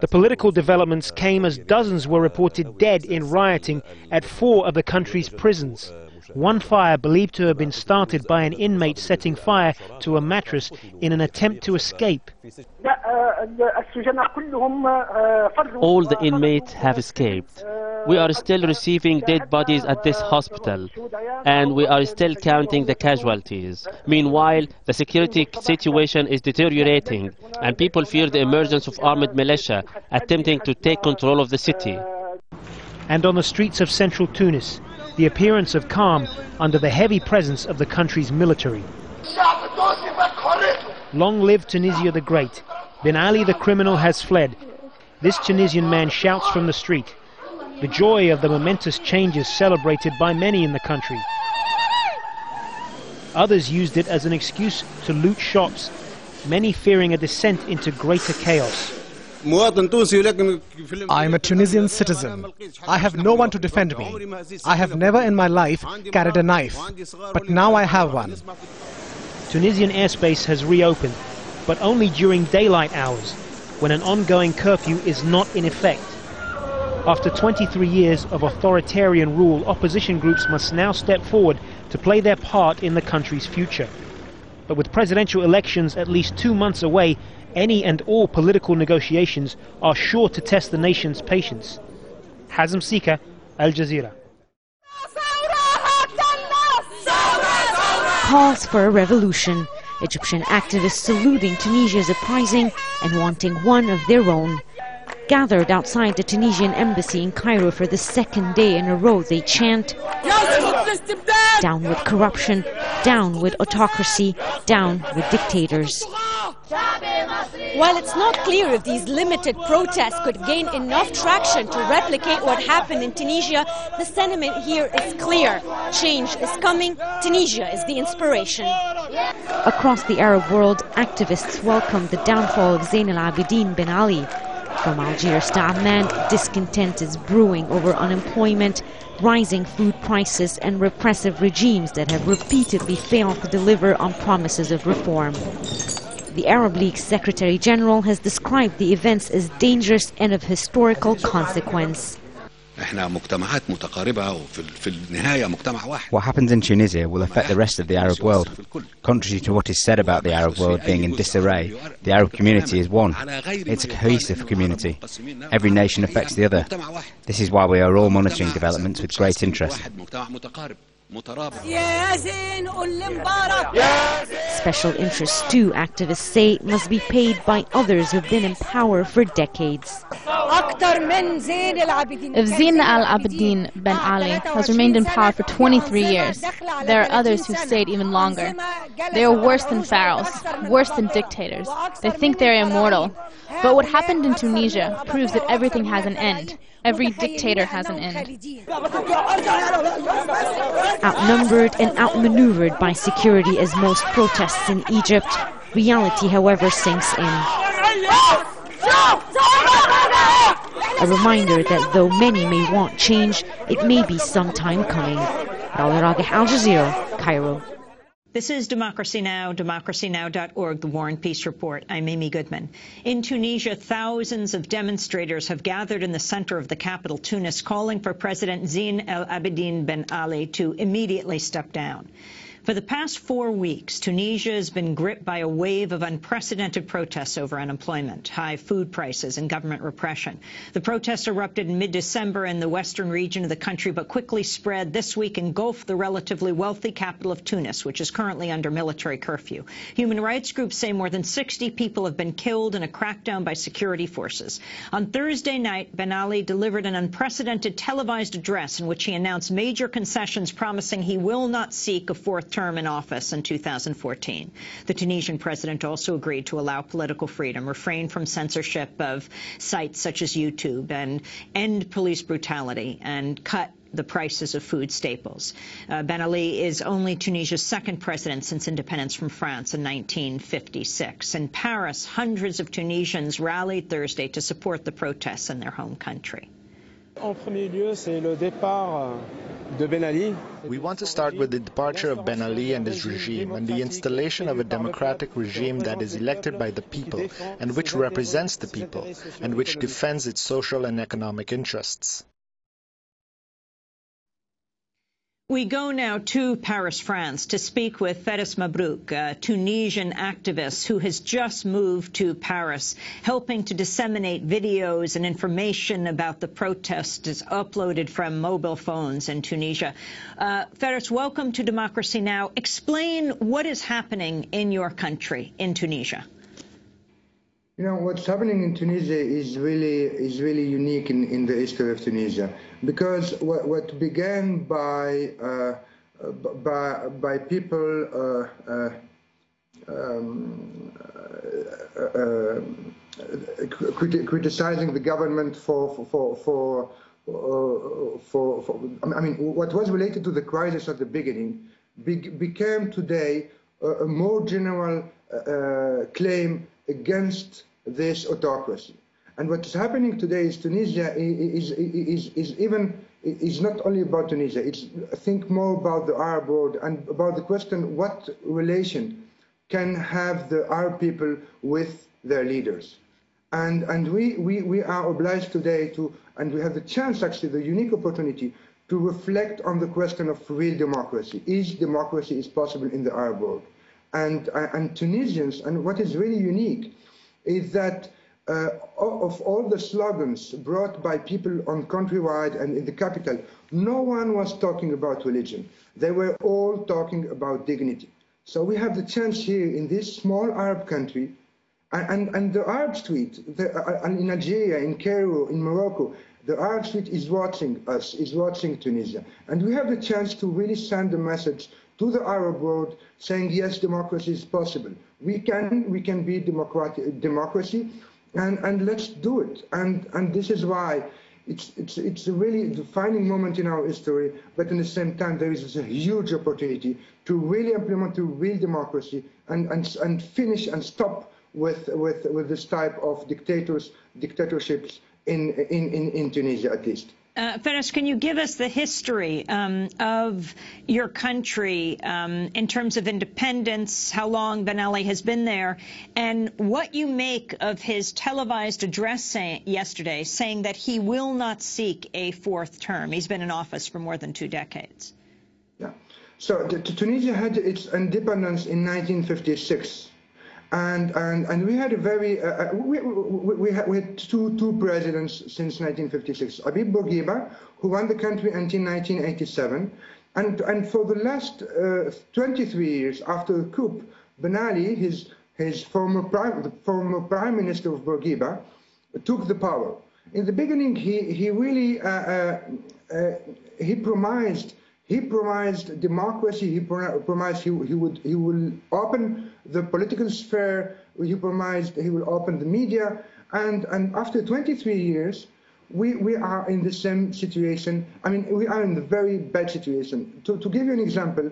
The political developments came as dozens were reported dead in rioting at four of the country's prisons. One fire believed to have been started by an inmate setting fire to a mattress in an attempt to escape. All the inmates have escaped. We are still receiving dead bodies at this hospital, and we are still counting the casualties. Meanwhile, the security situation is deteriorating, and people fear the emergence of armed militia attempting to take control of the city. And on the streets of central Tunis, the appearance of calm under the heavy presence of the country's military. Long live Tunisia the Great. Ben Ali the criminal has fled. This Tunisian man shouts from the street. The joy of the momentous changes celebrated by many in the country. Others used it as an excuse to loot shops, many fearing a descent into greater chaos. I am a Tunisian citizen. I have no one to defend me. I have never in my life carried a knife, but now I have one. Tunisian airspace has reopened, but only during daylight hours, when an ongoing curfew is not in effect. After 23 years of authoritarian rule, opposition groups must now step forward to play their part in the country's future. But with presidential elections at least two months away, any and all political negotiations are sure to test the nation's patience. Hazm Sika, Al Jazeera. Calls for a revolution. Egyptian activists saluting Tunisia's uprising and wanting one of their own. Gathered outside the Tunisian embassy in Cairo for the second day in a row, they chant, Down with corruption, down with autocracy, down with dictators. While it's not clear if these limited protests could gain enough traction to replicate what happened in Tunisia, the sentiment here is clear. Change is coming, Tunisia is the inspiration. Across the Arab world, activists welcomed the downfall of Zain al Abidine Ben Ali. From Algiers to Amman, discontent is brewing over unemployment, rising food prices, and repressive regimes that have repeatedly failed to deliver on promises of reform. The Arab League Secretary General has described the events as dangerous and of historical consequence. What happens in Tunisia will affect the rest of the Arab world. Contrary to what is said about the Arab world being in disarray, the Arab community is one. It's a cohesive community. Every nation affects the other. This is why we are all monitoring developments with great interest. Special interests too, activists say, must be paid by others who've been in power for decades. If Zain al Abidin Ben Ali has remained in power for 23 years, there are others who've stayed even longer. They are worse than pharaohs, worse than dictators. They think they're immortal. But what happened in Tunisia proves that everything has an end. Every dictator has an end. Outnumbered and outmaneuvered by security as most protests in Egypt, reality, however, sinks in. A reminder that though many may want change, it may be some time coming. Rali Al Jazeera, Cairo. This is Democracy Now!, democracynow.org, the War and Peace Report. I'm Amy Goodman. In Tunisia, thousands of demonstrators have gathered in the center of the capital, Tunis, calling for President Zine El Abidine Ben Ali to immediately step down. For the past four weeks, Tunisia has been gripped by a wave of unprecedented protests over unemployment, high food prices, and government repression. The protests erupted in mid-December in the western region of the country, but quickly spread this week, engulfed the relatively wealthy capital of Tunis, which is currently under military curfew. Human rights groups say more than 60 people have been killed in a crackdown by security forces. On Thursday night, Ben Ali delivered an unprecedented televised address in which he announced major concessions promising he will not seek a fourth term in office in 2014. The Tunisian president also agreed to allow political freedom, refrain from censorship of sites such as YouTube, and end police brutality and cut the prices of food staples. Uh, ben Ali is only Tunisia's second president since independence from France in 1956. In Paris, hundreds of Tunisians rallied Thursday to support the protests in their home country. We want to start with the departure of Ben Ali and his regime and the installation of a democratic regime that is elected by the people and which represents the people and which defends its social and economic interests. We go now to Paris, France, to speak with Faris Mabrouk, a Tunisian activist who has just moved to Paris, helping to disseminate videos and information about the protests uploaded from mobile phones in Tunisia. Uh, welcome to Democracy Now! Explain what is happening in your country, in Tunisia. You know what's happening in Tunisia is really is really unique in, in the history of Tunisia. Because what, what began by uh, by by people uh, uh, um, uh, uh, criti criticizing the government for for for for, for, for, I mean what was related to the crisis at the beginning be became today a, a more general uh, claim against this autocracy. And what is happening today is Tunisia is, is, is, even is not only about Tunisia. It's think more about the Arab world and about the question what relation can have the Arab people with their leaders. And and we, we, we are obliged today to and we have the chance actually the unique opportunity to reflect on the question of real democracy. Is democracy is possible in the Arab world? And and Tunisians and what is really unique is that uh, of all the slogans brought by people on countrywide and in the capital, no one was talking about religion. They were all talking about dignity. So we have the chance here in this small Arab country, and, and, and the Arab street the, uh, in Algeria, in Cairo, in Morocco, the Arab street is watching us, is watching Tunisia. And we have the chance to really send a message to the Arab world saying, yes, democracy is possible. We can, we can be democratic, democracy, and, and let's do it. And, and this is why it's, it's, it's a really defining moment in our history, but in the same time, there is a huge opportunity to really implement a real democracy and, and, and finish and stop with, with, with this type of dictators, dictatorships in, in, in, in Tunisia at least. Uh, Faris, can you give us the history um, of your country um, in terms of independence, how long Ben Ali has been there, and what you make of his televised address say yesterday saying that he will not seek a fourth term? He's been in office for more than two decades. Yeah. So Tunisia had its independence in 1956 and and and we had a very uh, uh we, we, we, had, two two presidents since 1956 Habib Bourguiba who won the country until 1987 and and for the last uh, 23 years after the coup Ben Ali his his former prime the former prime minister of Bourguiba took the power in the beginning he he really uh, uh, uh he promised he promised democracy. He promised he, he would he will open the political sphere. He promised he will open the media. And and after 23 years, we we are in the same situation. I mean, we are in a very bad situation. To to give you an example,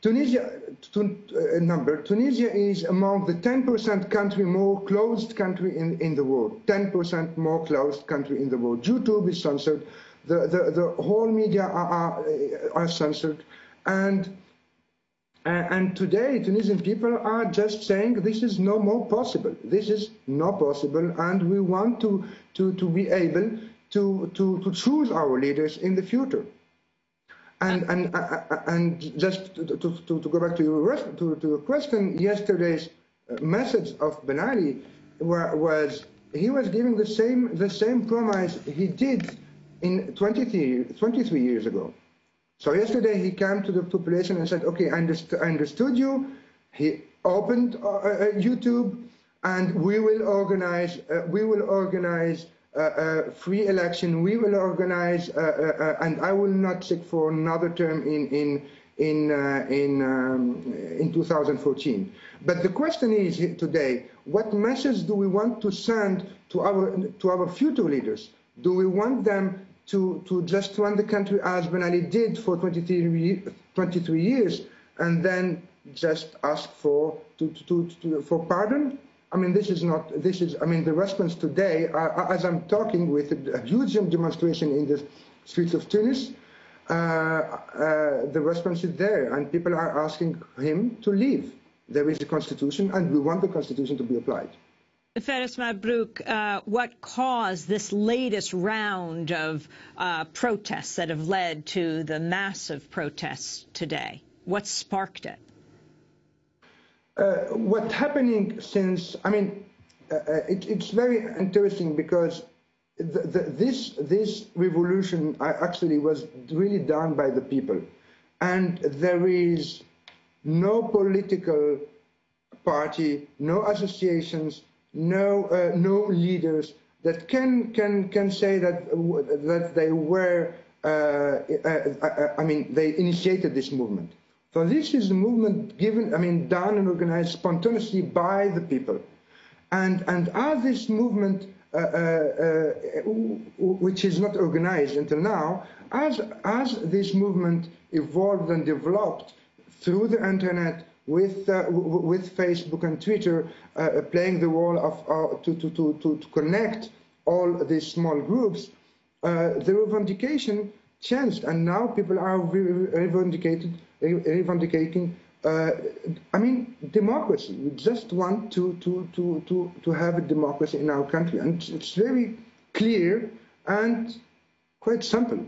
Tunisia to, uh, number Tunisia is among the 10% country more closed country in in the world. 10% more closed country in the world. YouTube is censored the, the, the whole media are, are, are censored. And, and today, Tunisian people are just saying this is no more possible. This is not possible. And we want to, to, to be able to, to, to choose our leaders in the future. And, and, uh, uh, uh, and just to, to, to go back to your, to, to your question, yesterday's message of Ben Ali was he was giving the same, the same promise he did in 23, 23 years ago. So yesterday he came to the population and said, okay, I, underst I understood you. He opened uh, uh, YouTube and we will organize, uh, we will organize a uh, uh, free election. We will organize, uh, and I will not seek for another term in, in, in, in, um, in 2014. But the question is today, what message do we want to send to our, to our future leaders? Do we want them to, to just run the country as Ben Ali did for 23, 23 years and then just ask for, to, to, to, for pardon? I mean, this is not, this is, I mean, the response today, uh, as I'm talking with a huge demonstration in the streets of Tunis, uh, uh, the response is there, and people are asking him to leave. There is a constitution, and we want the constitution to be applied. Faris Mabrouk, uh, what caused this latest round of uh, protests that have led to the massive protests today? What sparked it? Uh, what's happening since, I mean, uh, uh, it, it's very interesting because the, the, this, this revolution actually was really done by the people. And there is no political party, no associations, no, uh, no leaders that can, can, can say that, that they were, uh, uh, I mean, they initiated this movement. So this is a movement given, I mean, done and organized spontaneously by the people. And, and as this movement, uh, uh, uh, which is not organized until now, as, as this movement evolved and developed through the internet, with, uh, with Facebook and Twitter uh, playing the role of, uh, to, to, to, to, connect all these small groups, the revendication changed, and now people are revendicating, uh, I mean, democracy. We just want to, to, to, to, to have a democracy in our country. And it's very clear and quite simple.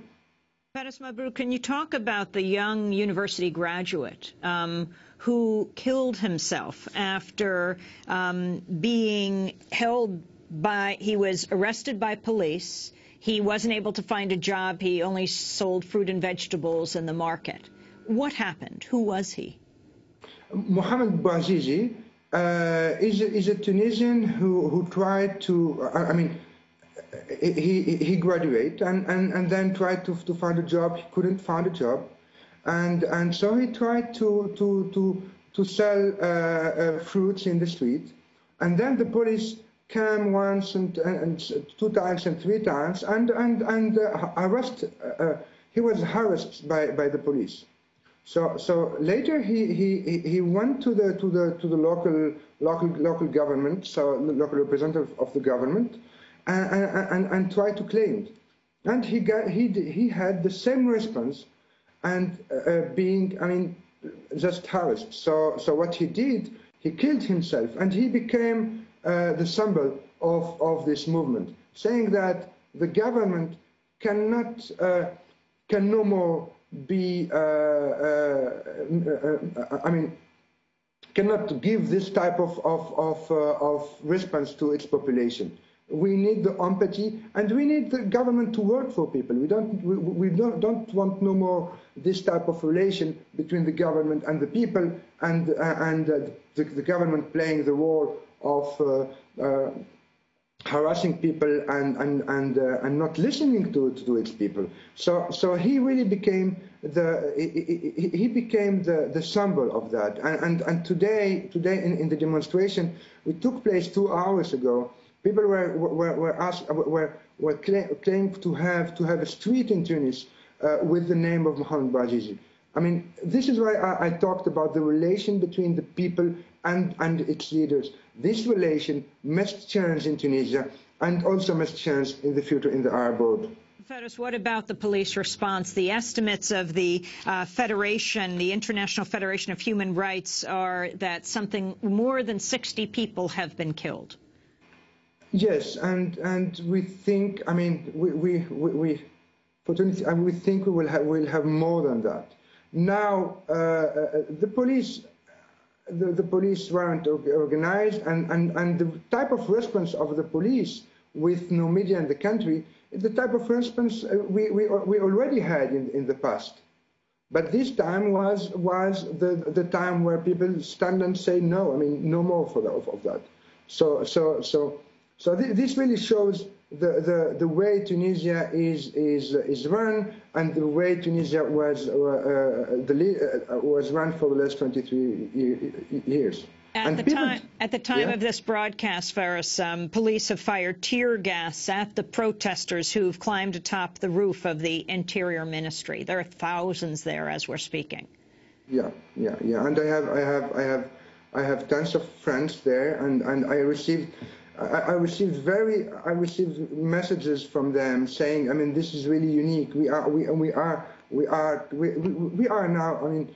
Faris Mabrouk, can you talk about the young university graduate um, who killed himself after um, being held by, he was arrested by police. He wasn't able to find a job. He only sold fruit and vegetables in the market. What happened? Who was he? Mohamed Bouazizi uh, is, a, is a Tunisian who, who tried to, I mean, he, he graduated and, and, and then tried to, to find a job. He couldn't find a job. And, and so he tried to, to, to, to sell uh, uh, fruits in the street. And then the police came once and, and, two times and three times and, and, and uh, arrest, uh, he was harassed by, by the police. So, so later he, he, he went to the, to the, to the local, local, local government, so the local representative of the government, and, and, and tried to claim it. And he, got, he, he had the same response and uh, being, I mean, just harassed. So, so what he did, he killed himself and he became uh, the symbol of, of this movement, saying that the government cannot, uh, can no more be, uh, uh, uh, I mean, cannot give this type of, of, of, of response to its population. We need the empathy, and we need the government to work for people. We don't, we, we don't, don't want no more this type of relation between the government and the people, and uh, and uh, the, the, government playing the role of uh, harassing people and and and uh, and not listening to to its people. So so he really became the he, he became the the symbol of that. And and, and today today in, in the demonstration which took place two hours ago, people were were were asked were were claimed to have to have a street in Tunis uh, with the name of Mohamed Bouazizi. I mean, this is why I, I talked about the relation between the people and, and its leaders. This relation must change in Tunisia and also must change in the future in the Arab world. Faris, what about the police response? The estimates of the uh, Federation, the International Federation of Human Rights, are that something more than 60 people have been killed. Yes, and and we think, I mean, we we we, we for Tunisia, we think we will have we'll have more than that. Now, uh, uh, the police the, the police weren't organized, and, and, and the type of response of the police with no media in the country, the type of response uh, we, we, we already had in, in the past. But this time was, was the, the time where people stand and say no, I mean, no more for the, of, of that. So, so, so, so th this really shows the, the, the way Tunisia is, is, is run and the way Tunisia was, uh, uh the, uh, was run for the last 23 years. At and the, people, time, at the time yeah. of this broadcast, Faris, um, police have fired tear gas at the protesters who've climbed atop the roof of the Interior Ministry. There are thousands there as we're speaking. Yeah, yeah, yeah. And I have, I have, I have, I have tons of friends there, and, and I received I, I, received very, I received messages from them saying, I mean, this is really unique. We are, we, we are, we are, we, we, are now. I mean,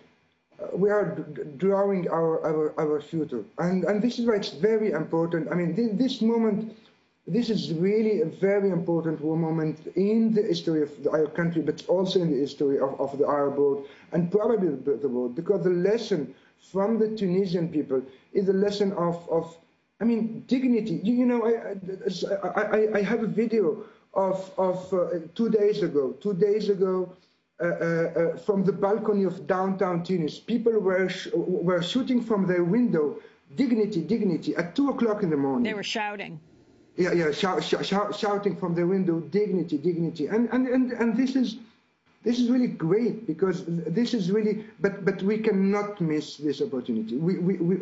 we are drawing our, our, our future. And, and this is why it's very important. I mean, this, this moment, this is really a very important moment in the history of our country, but also in the history of, of the Arab world and probably the world, because the lesson from the Tunisian people is a lesson of, of I mean, dignity. You, you know, I, I, I, I, have a video of, of uh, two days ago, two days ago, uh, uh, uh, from the balcony of downtown Tunis. People were sh- were shooting from their window, dignity, dignity, at two o'clock in the morning. They were shouting. Yeah, yeah, shout, shout, shouting from the window, dignity, dignity, and and and and this is. This is really great because this is really, but but we cannot miss this opportunity. We we we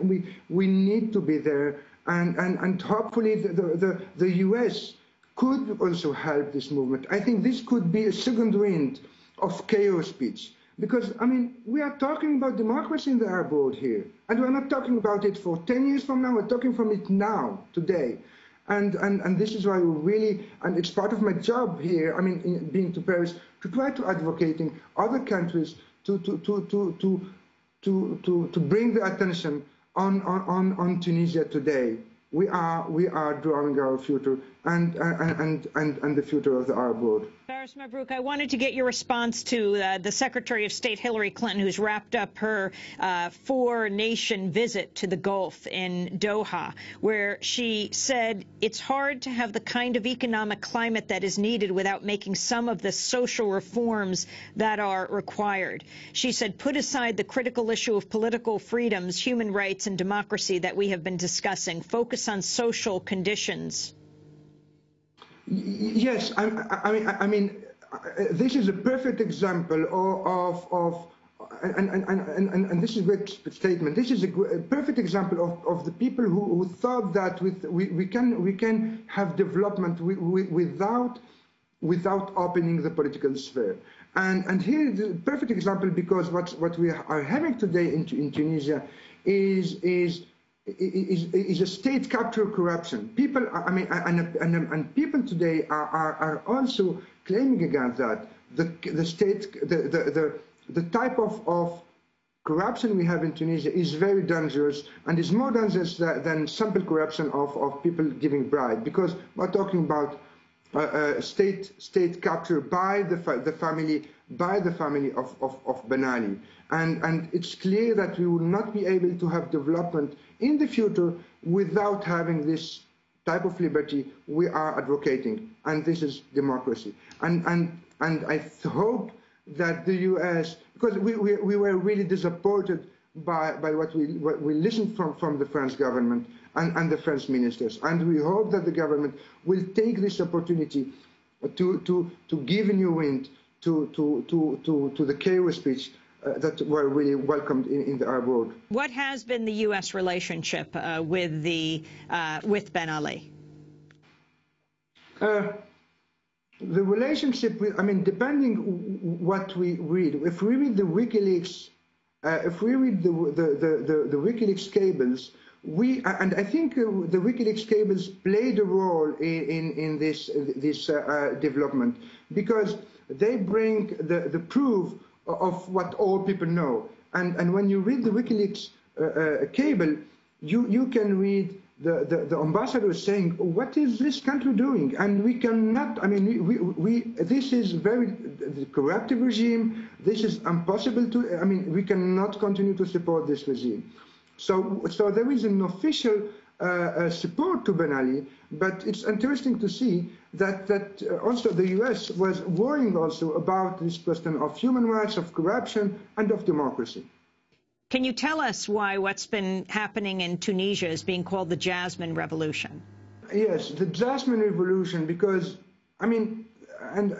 we, we, need to be there, and and and hopefully the the the U.S. could also help this movement. I think this could be a second wind of chaos speech. Because, I mean, we are talking about democracy in the Arab world here. And we're not talking about it for 10 years from now, we're talking from it now, today. And, and, and this is why we really, and it's part of my job here, I mean, in, being to Paris, to try to advocating other countries to, to, to, to, to, to, to, to bring the attention on, on, on Tunisia today. We are, we are drawing our future and, and, and, and, and the future of the Arab world. Faris Mabrouk, I wanted to get your response to uh, the Secretary of State Hillary Clinton, who's wrapped up her uh, four nation visit to the Gulf in Doha, where she said it's hard to have the kind of economic climate that is needed without making some of the social reforms that are required. She said, put aside the critical issue of political freedoms, human rights, and democracy that we have been discussing. Focus on social conditions. Yes, I, I mean, I mean, this is a perfect example of, of, and, and, and, and, this is a great statement. This is a, a perfect example of, of the people who, who thought that with, we, we, can, we can have development without, without opening the political sphere. And, and here is a perfect example because what, what we are having today in, in Tunisia is, is is, is a state capture corruption. People, I mean, and, and, and people today are, are, are also claiming against that. The, the state, the, the, the, the type of, of corruption we have in Tunisia is very dangerous and is more dangerous than, than simple corruption of, of people giving bribe because we're talking about uh, uh, state state capture by the, fa- the family by the family of, of, of Ben Ali. And, and it's clear that we will not be able to have development in the future without having this type of liberty we are advocating. And this is democracy. And, and, and I hope that the US, because we, we, we were really disappointed by, by what, we, what we listened from, from the French government and, and the French ministers. And we hope that the government will take this opportunity to, to, to give a new wind to, to, to, to, to the Cairo speech that were really welcomed in, in, the Arab world. What has been the U.S. relationship uh, with the uh, with Ben Ali? Uh, the relationship with, I mean, depending what we read, if we read the WikiLeaks, uh, if we read the the, the, the, the WikiLeaks cables, we and I think uh, the WikiLeaks cables played a role in in, in this this development because they bring the, the proof of what all people know. And, and when you read the WikiLeaks uh, uh, cable, you, you can read the, the, the, ambassador saying, what is this country doing? And we cannot, I mean, we, we, this is very corruptive regime. This is impossible to, I mean, we cannot continue to support this regime. So, so there is an official Uh, uh, support to Ben Ali, but it's interesting to see that, that uh, also the US was worrying also about this question of human rights, of corruption, and of democracy. Can you tell us why what's been happening in Tunisia is being called the Jasmine Revolution? Yes, the Jasmine Revolution, because, I mean, and uh,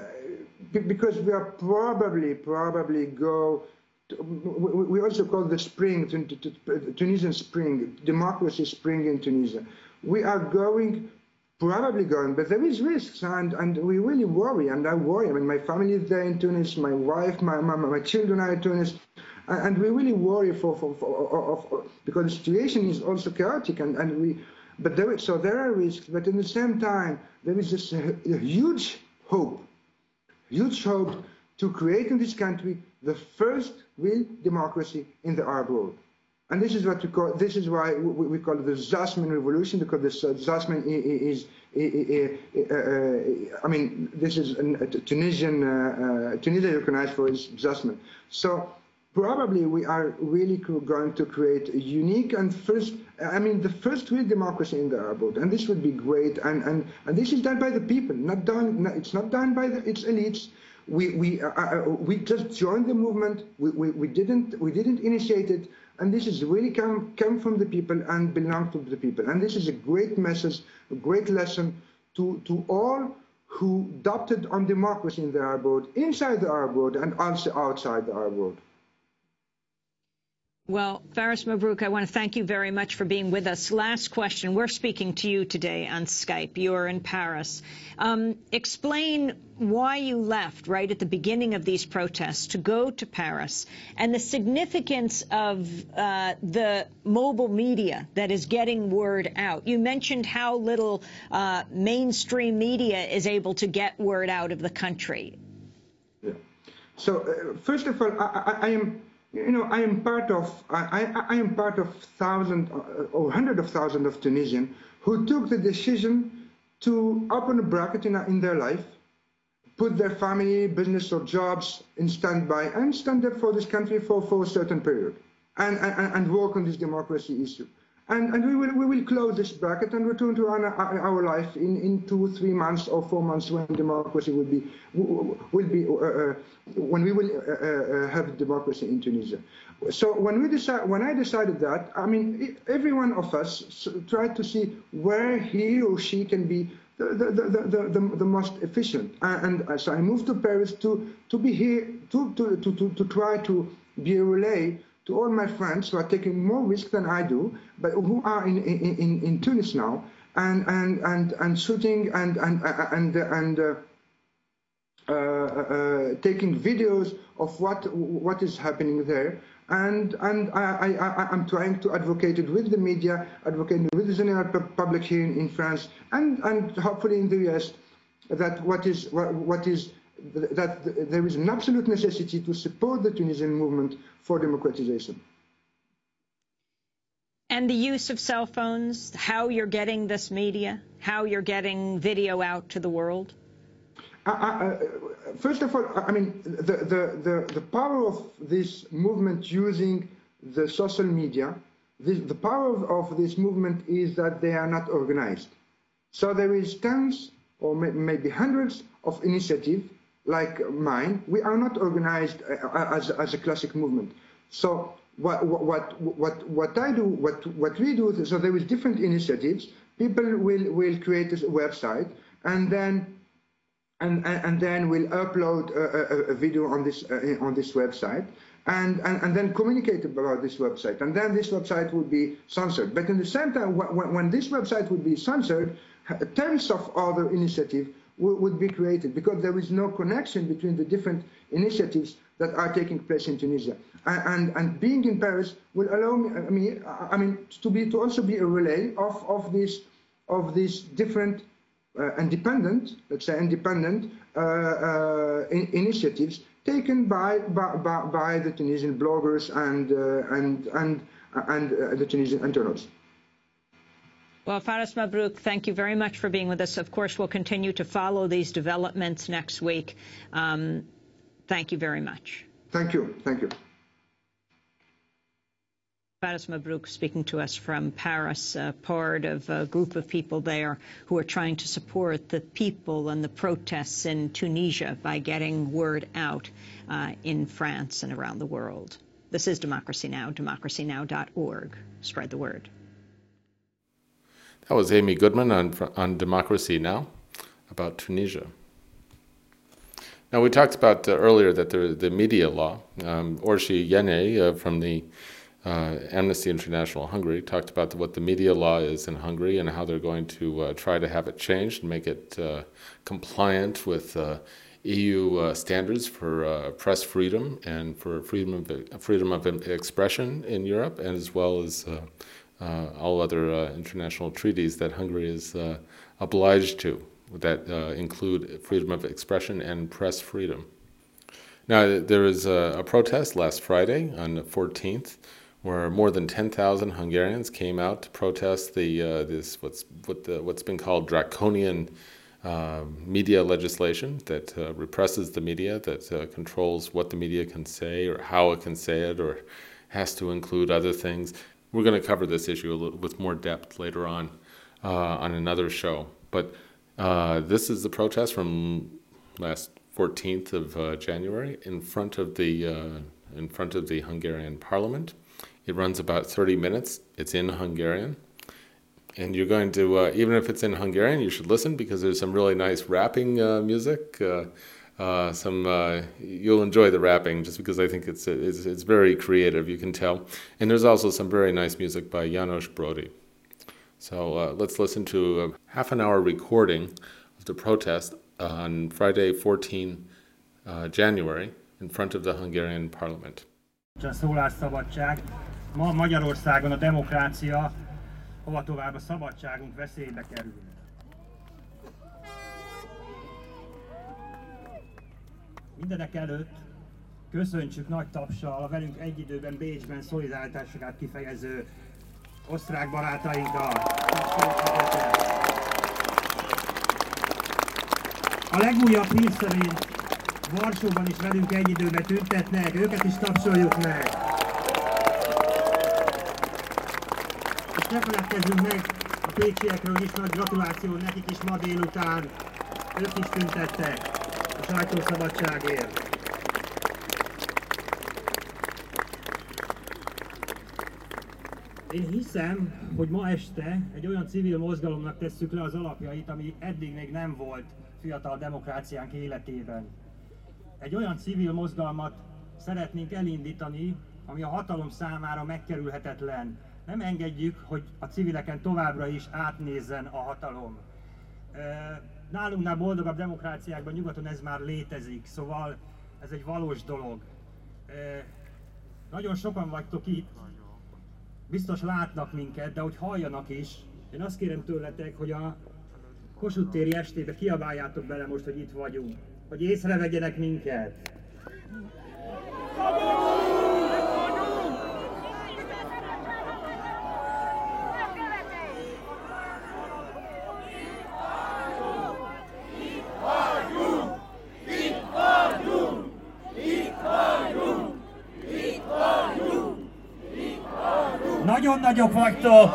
because we are probably, probably go we also call the spring, Tunisian spring, democracy spring in Tunisia. We are going, probably going, but there is risks, and, and we really worry, and I worry. I mean, my family is there in Tunis, my wife, my, my, my children are in Tunis, and, we really worry for, for, for, for, because the situation is also chaotic, and, and we, but there, so there are risks, but in the same time, there is this a huge hope, huge hope to create in this country the first real democracy in the Arab world. And this is what we call, this is why we, call it the Jasmine Revolution, because the Jasmine is, is, uh, uh, I mean, this is a Tunisian, uh, Tunisia recognized for its Jasmine. So probably we are really going to create a unique and first, I mean, the first real democracy in the Arab world. And this would be great. And, and, and this is done by the people, not done, it's not done by the, its elites. We, we, uh, uh, we just joined the movement. We, we, we, didn't, we didn't initiate it. And this is really come, come from the people and belong to the people. And this is a great message, a great lesson to, to all who doubted on democracy in the Arab world, inside the Arab world, and also outside the Arab world. Well, Faris Mabrouk, I want to thank you very much for being with us. Last question. We're speaking to you today on Skype. You're in Paris. Um, explain why you left right at the beginning of these protests to go to Paris and the significance of uh, the mobile media that is getting word out. You mentioned how little uh, mainstream media is able to get word out of the country. Yeah. So, uh, first of all, I, I, I am you know, I am part of I, I, I am part of thousands uh, or hundreds of thousands of Tunisians who took the decision to open a bracket in, in their life, put their family, business, or jobs in standby, and stand up for this country for, for a certain period, and, and, and work on this democracy issue. And, and we, will, we will close this bracket and return to our, our life in, in two, three months or four months when democracy will be, will be uh, uh, when we will uh, have democracy in Tunisia. So when we decide, when I decided that, I mean, every one of us tried to see where he or she can be the, the, the, the, the, most efficient. And, so I moved to Paris to, to be here, to, to, to, to try to be a relay to all my friends who are taking more risk than I do, but who are in, in, in, Tunis now and, and, and, and shooting and, and, and, and uh, uh, uh, taking videos of what, what is happening there. And, and I, I, I'm trying to advocate it with the media, advocating with the general public here in, in France, and, and hopefully in the US, that what is, what, what is that there is an absolute necessity to support the Tunisian movement for democratization. And the use of cell phones, how you're getting this media, how you're getting video out to the world? Uh, uh, first of all, I mean, the, the, the, the, power of this movement using the social media, this, the power of, of, this movement is that they are not organized. So there is tens or may, maybe hundreds of initiatives like mine, we are not organized uh, as, as a classic movement. So what, what, what, what I do, what, what we do, so there is different initiatives. People will, will create a website and then and, and, then we'll upload a, a, a video on this uh, on this website and, and, and then communicate about this website. And then this website would be censored. But in the same time, when, when this website would be censored, tens of other initiatives would be created because there is no connection between the different initiatives that are taking place in Tunisia. And, and, being in Paris will allow me, I mean, I mean to be to also be a relay of, of these of these different uh, independent, let's say independent uh, uh, in, initiatives taken by, by, by the Tunisian bloggers and uh, and and and uh, the Tunisian internals. Well, Faris Mabrouk, thank you very much for being with us. Of course, we'll continue to follow these developments next week. Um, thank you very much. Thank you. Thank you. Faris Mabrouk speaking to us from Paris, uh, part of a group of people there who are trying to support the people and the protests in Tunisia by getting word out uh, in France and around the world. This is Democracy Now!, democracynow.org. Spread the word. That was Amy Goodman on, on Democracy Now! about Tunisia. Now, we talked about uh, earlier that the, the media law, um, Orsi Jenei uh, from the uh, Amnesty International Hungary talked about the, what the media law is in Hungary and how they're going to uh, try to have it changed and make it uh, compliant with uh, EU standards for press freedom and for freedom of, freedom of expression in Europe, and as well as all other uh, international treaties that Hungary is uh, obliged to that include freedom of expression and press freedom. Now, there was a, a protest last Friday on the 14th where more than 10,000 Hungarians came out to protest the uh, this what's what the, what's been called draconian uh, media legislation that uh, represses the media, that uh, controls what the media can say or how it can say it, or has to include other things. We're going to cover this issue a little with more depth later on uh, on another show. But uh, this is the protest from last 14th of January in front of the in front of the Hungarian Parliament. It runs about 30 minutes. It's in Hungarian. And you're going to, uh, even if it's in Hungarian, you should listen because there's some really nice rapping uh, music. Uh, uh some uh, you'll enjoy the rapping just because I think it's, it's, it's very creative. You can tell, and there's also some very nice music by Janos Brody. So uh, let's listen to a half an hour recording of the protest on Friday, 14 January, in front of the Hungarian Parliament. Ma Magyarországon a demokrácia, hova tovább a szabadságunk veszélybe kerül. Mindenek előtt köszöntsük nagy tapsal a velünk egy időben Bécsben szolidaritásokat kifejező osztrák barátainkkal. A legújabb hír szerint Varsóban is velünk egy időben tüntetnek, őket is tapsoljuk meg. ne feledkezzünk meg a pécsiekről is, nagy gratuláció nekik is ma délután. Ők is tüntettek sajtószabadságért. Én hiszem, hogy ma este egy olyan civil mozgalomnak tesszük le az alapjait, ami eddig még nem volt fiatal demokráciánk életében. Egy olyan civil mozgalmat szeretnénk elindítani, ami a hatalom számára megkerülhetetlen, nem engedjük, hogy a civileken továbbra is átnézzen a hatalom. Nálunknál boldogabb demokráciákban nyugaton ez már létezik, szóval ez egy valós dolog. Nagyon sokan vagytok itt, biztos látnak minket, de hogy halljanak is, én azt kérem tőletek, hogy a Kossuth téri estébe kiabáljátok bele most, hogy itt vagyunk, hogy észrevegyenek minket. Nagyon nagyok vagytok!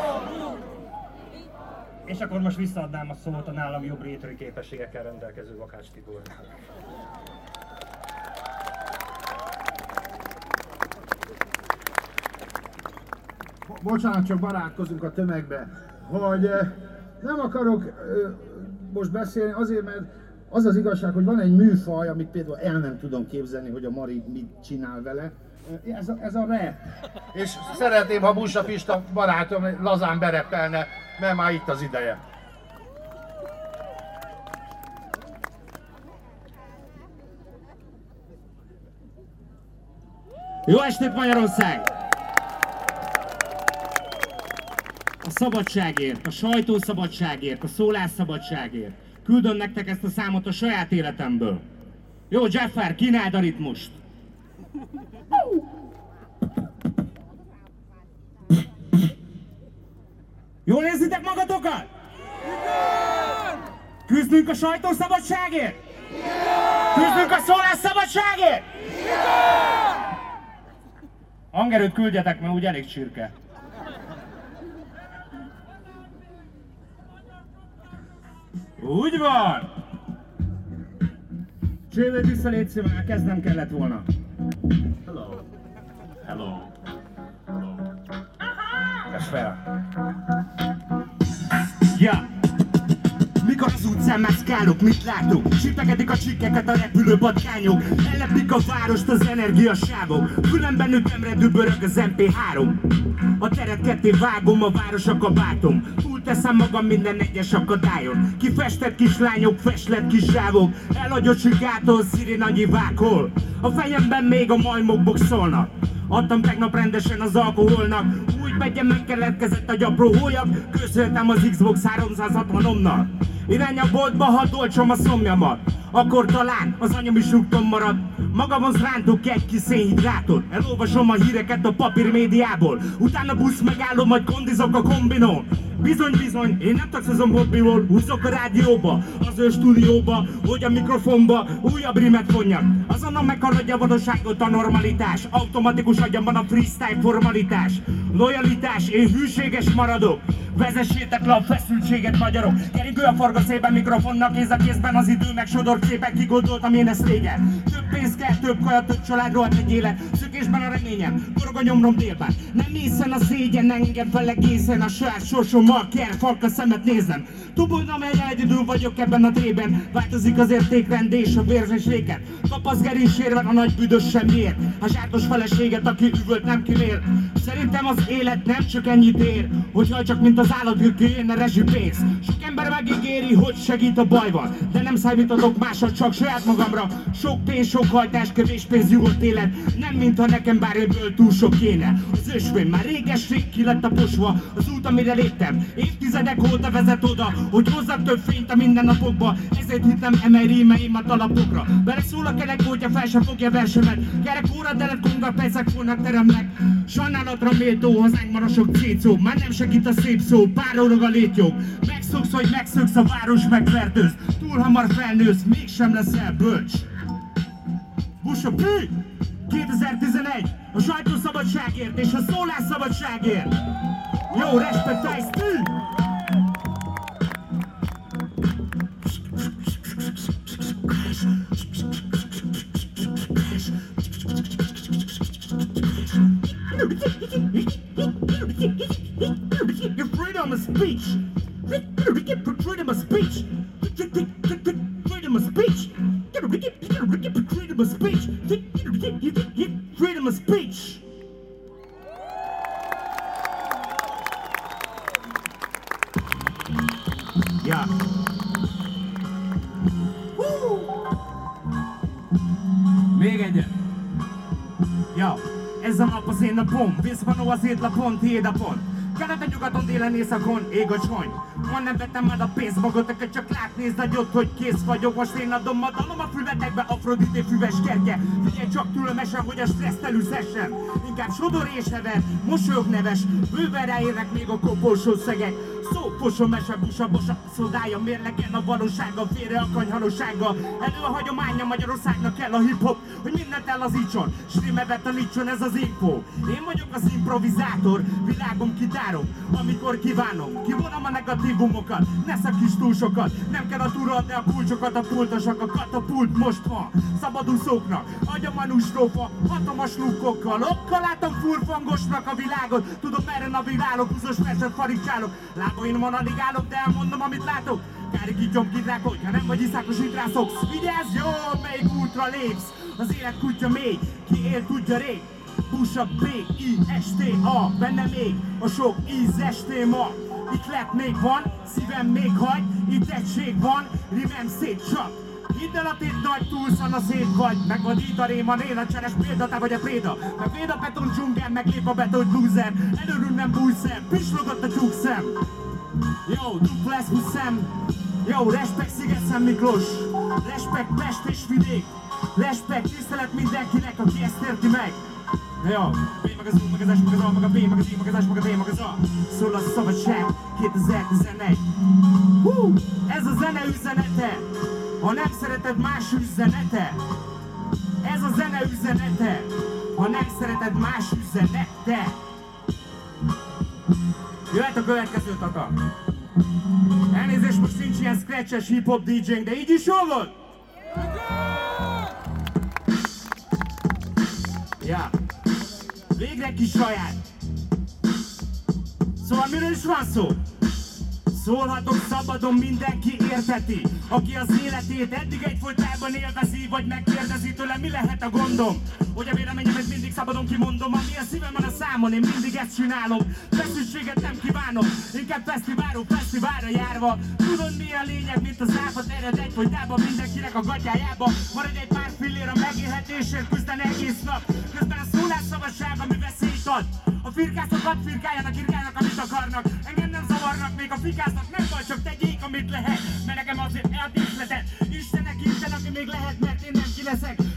És akkor most visszaadnám a szót a nálam jobb rétői képességekkel rendelkező Vakács Tibornak. Bocsánat, csak barátkozunk a tömegbe, hogy eh, nem akarok eh, most beszélni azért, mert az az igazság, hogy van egy műfaj, amit például el nem tudom képzelni, hogy a Mari mit csinál vele, ez a, ez a rap. És szeretném, ha Busa Pista barátom lazán berepelne, mert már itt az ideje. Jó estét Magyarország! A szabadságért, a sajtószabadságért, a szólásszabadságért. Küldöm nektek ezt a számot a saját életemből. Jó, Jaffer, kínáld a ritmust! Jól érzitek magatokat? Igen! Küzdünk a sajtószabadságért? Igen! Küzdünk a szólásszabadságért? Igen! Hangerőt küldjetek, mert úgy elég csirke. Úgy van! Csővő vissza, légy már kezdem kellett volna. Hello. Hello. Hello. Tess fel. Mászkálok, mit látok? Sipegedik a csikkeket a repülő patkányok Ellepik a várost az energiasávok. Fülemben ütemre dübörög az MP3 A teret ketté vágom, a város a kabátom. Túlteszem magam minden egyes akadályon Kifestett kislányok, festett kis zsávok Elagyott sikától, szirén annyi vághol A fejemben még a majmok boxolnak. Adtam tegnap rendesen az alkoholnak. Úgy megyen megkeletkezett a gyapró hólyag Köszöltem az Xbox 360-omnak Irány a boltba, ha dolcsom a szomjamat akkor talán az anyam is rúgtom marad. Magamhoz rántok egy kis szénhidrátot, elolvasom a híreket a papír médiából, utána busz megállom, majd kondizok a kombinón. Bizony, bizony, én nem taxizom hobbiból, húzok a rádióba, az ő stúdióba, hogy a mikrofonba újabb rimet vonjak. Azonnal meghaladja a valóságot a normalitás, automatikus agyamban a freestyle formalitás. Lojalitás, én hűséges maradok, Vezessétek le a feszültséget, magyarok Keringő a farga szépen mikrofonnak kéz a kézben Az idő meg sodor képek, kigondoltam én ezt régen. Több pénz kell, több kaja, több család, rohadt egy élet. Szökésben a reményem, korog a nyomrom délben. Nem mészen a szégyen, engem fel egészen. A saját sorsommal kell falka szemet nézem. Tubulna, mely egyedül vagyok ebben a trében. Változik az értékrend és a vérzésléket Kapasz gerincsér a nagy büdös sem ér A zsártos feleséget, aki üvölt nem kimér Szerintem az élet nem csak ennyit ér Hogy csak mint az állatkürkű jön a rezsipénz Sok ember megígéri, hogy segít a bajban De nem számíthatok másra, csak saját magamra. Sok pénz, sok hajtás, kevés pénz, nyugodt élet. Nem mintha nekem bár ebből túl sok kéne. Az ösvény már réges rég ki lett a posva. Az út, amire léptem, évtizedek óta vezet oda Hogy hozzak több fényt a mindennapokba Ezért hittem emelj rímeim a talapokra szól a kerek, hogyha fel sem fogja versemet. Kerek óra, de lett konga, percek fognak teremnek. Sajnálatra méltó, hazánk marasok cécó Már nem segít a szép szó párolog a létjog. Megszoksz, hogy megszöksz, a város megfertőz. Túl hamar felnősz, mégsem leszel bölcs Busa P! 2011 A sajtószabadságért és a szólásszabadságért Jó, respekt, Ice-T! Délen, északon, ég a csony Ma nem vettem el a pénzt magotokat, csak látnézd nagyot, hogy kész vagyok. Most én adom a dalom a füvetekbe, Afrodité füves kerke Figyelj csak türelmesen, hogy a stresszt elűzhessen Inkább sodor és hever, mosolyog neves Bőven ráérnek még a koporsó szegek. Szófosom, mese, busa, bosa, szodája Mérlegen a valósága, félre a kanyhanossága Elő a hagyománya, Magyarországnak kell a hip-hop Hogy mindent elazítson, s rímevet tanítson ez az info Én vagyok az improvizátor, világom kitárom Amikor kívánom, kivonom a negatívumokat Ne szakíts túl sokat, nem kell a túra de a kulcsokat, a pultosak A katapult most van, szabadúszóknak Agyamanus strófa, hatalmas lukkokkal Okkal látom furfangosnak a világot Tudom merre navigálok, húzos meset farigcsálok Lábain van alig állok, de elmondom, amit látok. Kárikítom kidrákot, ha nem vagy iszákos rászoksz. Vigyázz, jó, melyik útra lépsz. Az élet kutya még, ki él tudja rég. Busa B, I, S, T, A, benne még a sok ízes téma. Itt lett még van, szívem még hagy, itt egység van, rimem szét csak. Hidd el a tét nagy túlszan a szét vagy Meg van itt a réma nél a cseres példa, te vagy a préda. Meg véd a beton dzsungel, meg lép a beton loser Előrül nem bújszem, pislogott a tyúkszem Jó, dupla szem Jó, respekt Sziget Miklós. Respekt Pest és vidék. Respekt, tisztelet mindenkinek, aki ezt érti meg Jó, B meg az U, meg az S, meg az A, meg a B, meg az I, meg az S, meg a D, meg az A Szól a szabadság 2011 Hú, ez a zene üzenete ha nem szereted más üzenete, ez a zene üzenete. Ha nem szereted más üzenete, jöhet a következő tata. Elnézést, most nincs ilyen scratches hip-hop DJ-nk, de így is jól volt? Ja. Végre kis saját. Szóval miről is van szó? Szólhatok szabadon, mindenki érteti. Aki az életét eddig egyfolytában élvezi Vagy megkérdezi tőle, mi lehet a gondom? Hogy a véleményemet mindig szabadon kimondom Ami a szívem van a számon, én mindig ezt csinálom. Feszültséget nem kívánom Inkább fesztiválok, fesztiválra járva. Tudod mi a lényeg, mint az áfat ered egyfolytában Mindenkinek a gatyájába? Maradj egy pár fillér a megélhetésért Küzden egész nap. Közben a szólásszabadság, ami veszélyt ad Firkászokat firkáljanak, irkálnak, amit akarnak. Engem nem zavarnak még a fikáznak nem baj, csak tegyék, amit lehet. Mert nekem azért eldíszletet Istenek Isten, aki még lehet, mert én nem ki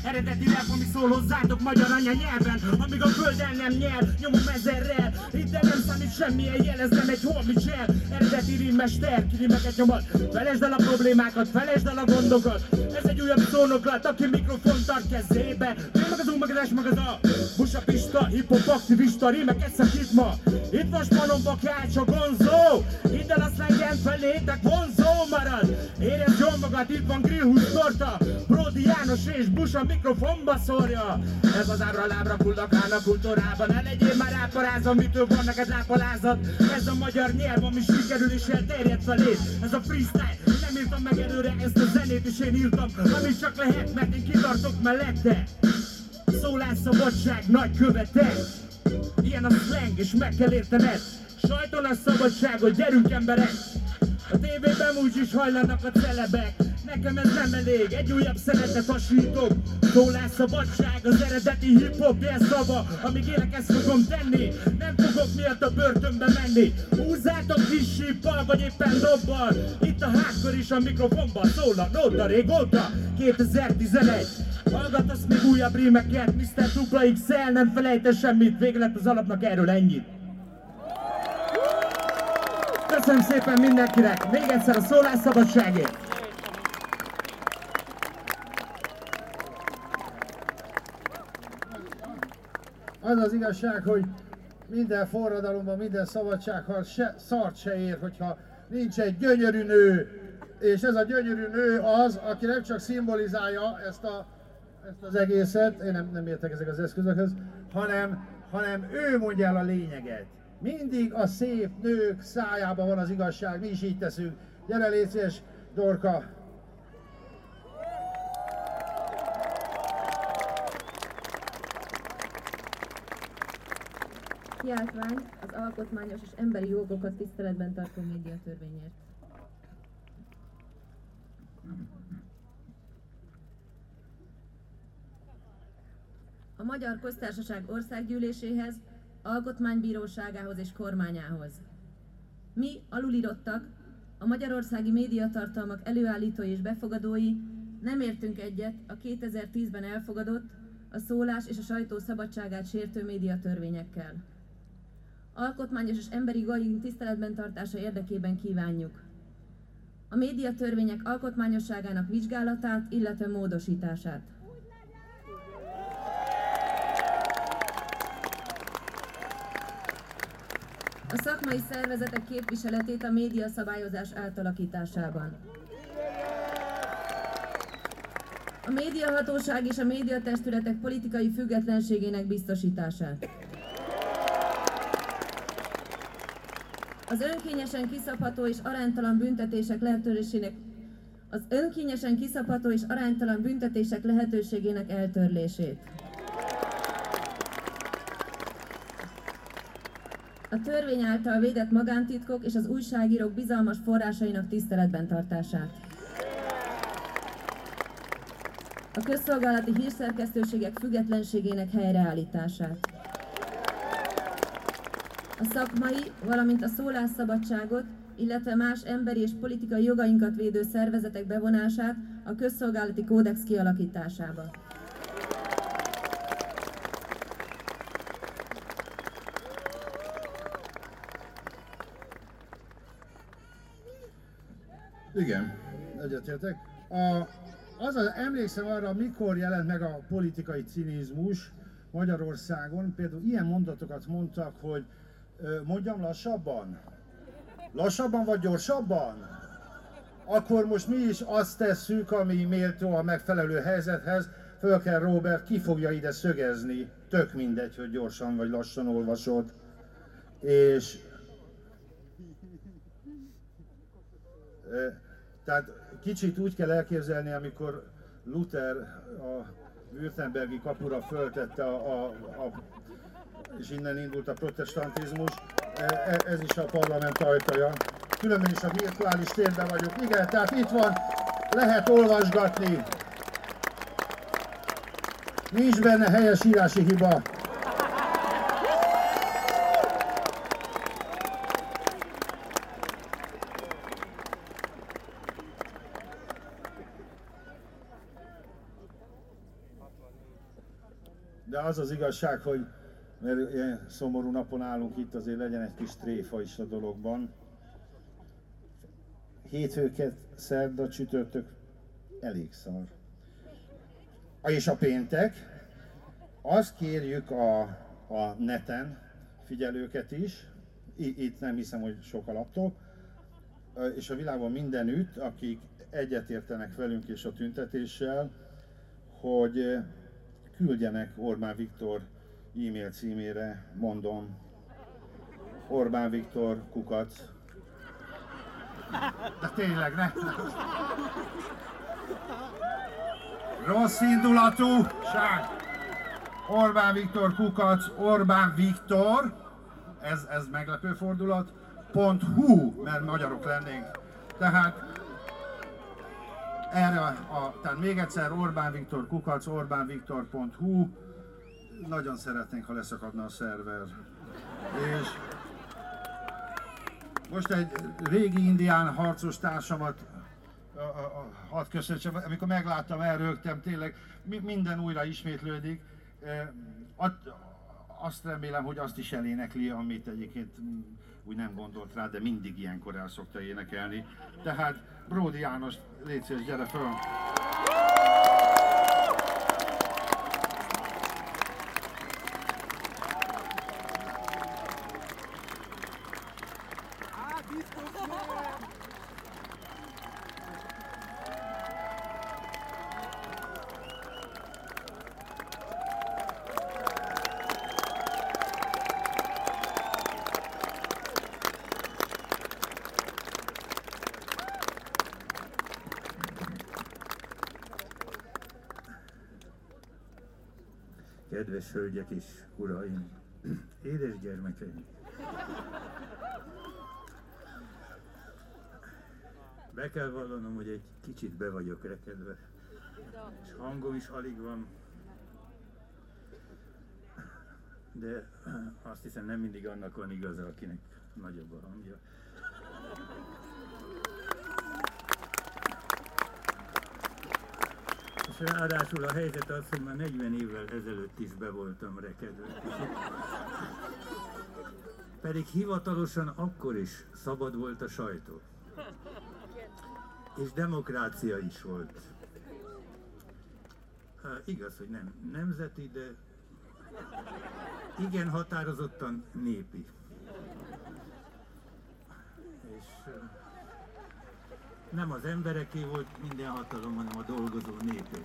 Eredeti rap, ami szól hozzátok magyar anyanyelven Amíg a föld el nem nyer, nyomom ezerrel. Itt nem számít semmilyen jel, ez nem egy holmi csel. Eredeti rimmester, ki rimeket nyomat Felesd el a problémákat, felesd el a gondokat. Ez egy újabb szónoklat, aki mikrofon tart kezébe. Én meg az U, meg az A Busa Pista, hip-hop aktivista, rímeket szakít ma. Itt van spanomba kács a gonzó. Hidd el a szlengen felétek vonzó marad. Érezd jól magad, itt van grillhús torta Brody János és Busa mikrofonba szórja Ez az ábra lábra kullakán a kultúrában. Ne legyél már ráparázva, mitől van neked lápalázat Ez a magyar nyelv, ami sikerül is elterjed felé. Ez a freestyle, nem írtam meg előre ezt a zenét is én írtam Amit csak lehet, mert én kitartok mellette. Szólásszabadság, nagy követek Ilyen a slang, és meg kell értened. Sajton a szabadságot, gyerünk emberek A tévében úgy is hajlanak a celebek. Nekem ez nem elég, egy újabb szeretet hasítok Szólásszabadság, az eredeti hip-hop szava Amíg élek ezt fogom tenni. Nem fogok miatt a börtönbe menni. Húzzátok kis síppal, vagy éppen dobbal. Itt a hákkör is a mikrofonban szól a nóta régóta. 2011 Hallgatasz még újabb rímeket, Mr. Dupla XL, nem felejte semmit, vége lett az alapnak erről ennyit. Köszönöm szépen mindenkinek, még egyszer a szólásszabadságért. Az az igazság, hogy minden forradalomban, minden szabadságharc se, szart se ér, hogyha nincs egy gyönyörű nő, és ez a gyönyörű nő az, aki nem csak szimbolizálja ezt, a, ezt az egészet, én nem, nem értek ezek az eszközökhöz, hanem, hanem ő mondja el a lényeget. Mindig a szép nők szájában van az igazság, mi is így teszünk. Gyere légy Dorka! Kiáltvány az alkotmányos és emberi jogokat tiszteletben tartó médiatörvényért. A Magyar Köztársaság országgyűléséhez, alkotmánybíróságához és kormányához. Mi, alulírottak, a magyarországi médiatartalmak előállítói és befogadói nem értünk egyet a 2010-ben elfogadott, a szólás és a sajtó szabadságát sértő médiatörvényekkel. Alkotmányos és emberi jogaink tiszteletben tartása érdekében kívánjuk. A médiatörvények alkotmányosságának vizsgálatát, illetve módosítását. A szakmai szervezetek képviseletét a médiaszabályozás átalakításában. A médiahatóság és a médiatestületek politikai függetlenségének biztosítását. Az önkényesen kiszabható és aránytalan büntetések lehetőségének az önkényesen kiszabható és aránytalan büntetések lehetőségének eltörlését. A törvény által védett magántitkok és az újságírók bizalmas forrásainak tiszteletben tartását. A közszolgálati hírszerkesztőségek függetlenségének helyreállítását. A szakmai, valamint a szólásszabadságot, illetve más emberi és politikai jogainkat védő szervezetek bevonását a közszolgálati kódex kialakításába. Igen, egyetértek. A, az, az, emlékszem arra, mikor jelent meg a politikai cinizmus Magyarországon, például ilyen mondatokat mondtak, hogy mondjam lassabban? Lassabban vagy gyorsabban? Akkor most mi is azt tesszük, ami méltó a megfelelő helyzethez, föl kell Robert, ki fogja ide szögezni, tök mindegy, hogy gyorsan vagy lassan olvasod. És Tehát kicsit úgy kell elképzelni, amikor Luther a Württembergi kapura föltette a, a, a és innen indult a protestantizmus, e, e, ez is a parlament ajtaja. Különben is a virtuális térben vagyok. Igen, tehát itt van, lehet olvasgatni. Nincs benne helyes írási hiba. Az az igazság, hogy mert ilyen szomorú napon állunk itt, azért legyen egy kis tréfa is a dologban. Hétfőket, szerda, csütörtök, elég szar. És a péntek, azt kérjük a, a neten figyelőket is, itt nem hiszem, hogy sok a laptop, és a világon mindenütt, akik egyetértenek velünk és a tüntetéssel, hogy küldjenek Orbán Viktor e-mail címére, mondom, Orbán Viktor kukac. De tényleg, ne? Rossz indulatú, ság. Orbán Viktor kukac, Orbán Viktor, ez, ez meglepő fordulat, pont hu, mert magyarok lennénk. Tehát erre a, tehát még egyszer Orbán Viktor kukac, orbánviktor.hu nagyon szeretnénk, ha leszakadna a szerver. És most egy régi indián harcos társamat hadd köszöntsem, amikor megláttam, elrögtem, tényleg minden újra ismétlődik. Azt remélem, hogy azt is elénekli, amit egyébként úgy nem gondolt rá, de mindig ilyenkor el szokta énekelni. Tehát Bródi János, légy szíves, gyere föl! Kedves hölgyek és uraim, édes gyermekeim! Be kell vallanom, hogy egy kicsit be vagyok rekedve, és hangom is alig van, de azt hiszem nem mindig annak van igaza, akinek nagyobb a hangja. És ráadásul a helyzet az, hogy már 40 évvel ezelőtt is be voltam rekedve. Pedig hivatalosan akkor is szabad volt a sajtó. És demokrácia is volt. Há, igaz, hogy nem nemzeti, de igen határozottan népi. És nem az embereké volt minden hatalom, hanem a dolgozó népé.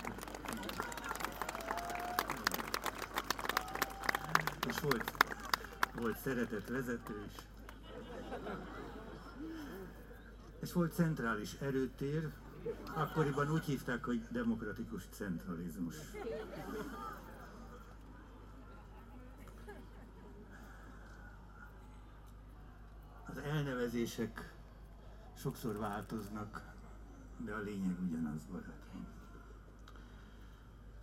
És volt, volt szeretett vezető is. És volt centrális erőtér, akkoriban úgy hívták, hogy demokratikus centralizmus. Az elnevezések sokszor változnak, de a lényeg ugyanaz, barátom.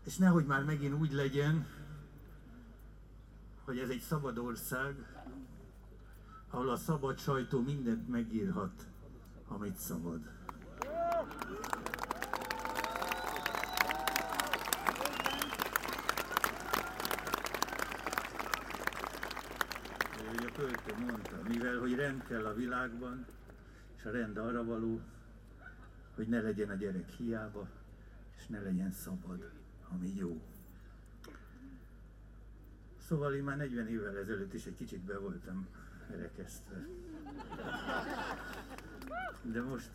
És nehogy már megint úgy legyen, hogy ez egy szabad ország, ahol a szabad sajtó mindent megírhat, amit szabad. a költő mondta, mivel hogy rend kell a világban, és a rend arra való, hogy ne legyen a gyerek hiába, és ne legyen szabad, ami jó. Szóval én már 40 évvel ezelőtt is egy kicsit be voltam rekesztve. De most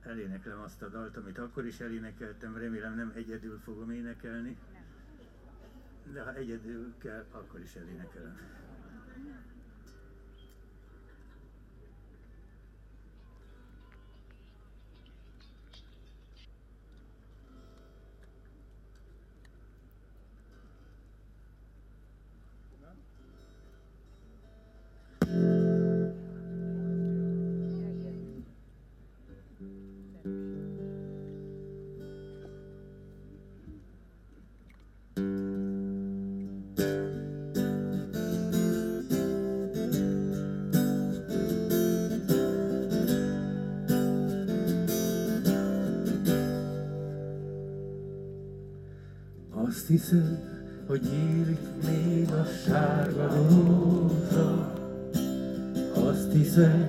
eléneklem azt a dalt, amit akkor is elénekeltem, remélem nem egyedül fogom énekelni, de ha egyedül kell, akkor is elénekelem. Azt hiszed, hogy nyílik még a sárga rózsa Azt hiszed,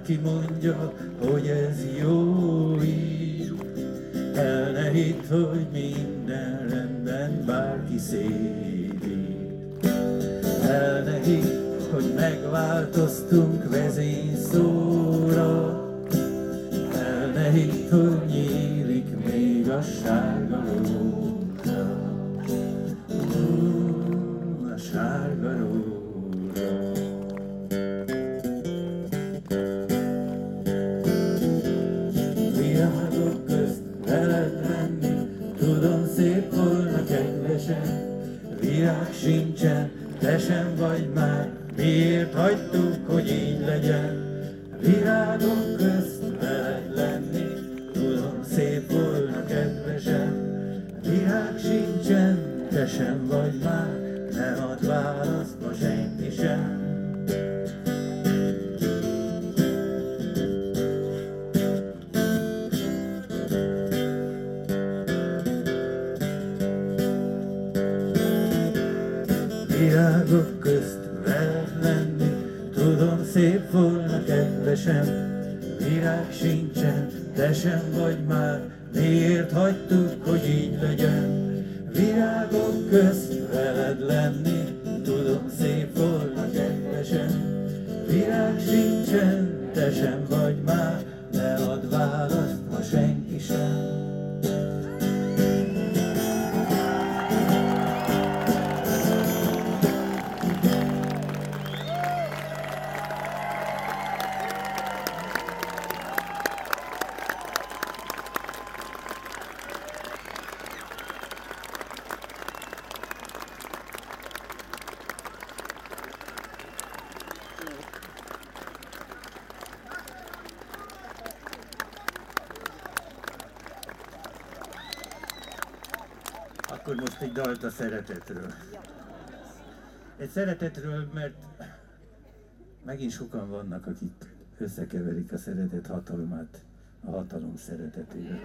Bárki mondja, hogy ez jó. már kedvesem, virág sincsen, te sem vagy már, miért hagytuk, hogy így legyen? Virágok közt veled lenni, tudom szép volna kedvesem, virág sincsen, te sem vagy már, ne ad választ ma senki sem. szeretetről. Egy szeretetről, mert megint sokan vannak, akik összekeverik a szeretet hatalmát a hatalom szeretetével.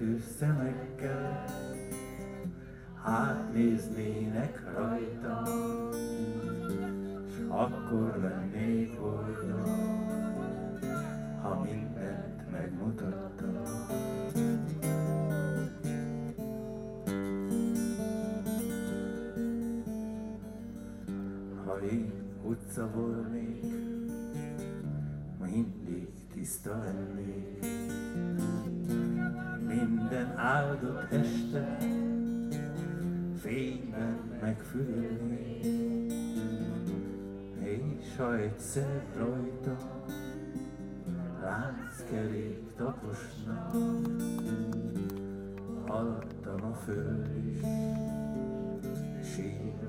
Megértő szemekkel átnéznének rajtam, s akkor lennék boldog, ha mindent megmutattam. Ha én utca volnék, mindig tiszta lennék. Minden áldott este fényben megfürülnék. És ha egyszer rajta lánckerék taposna, alattam a föld is, sírva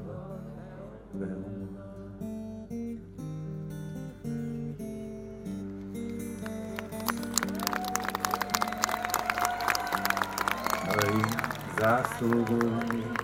pastor.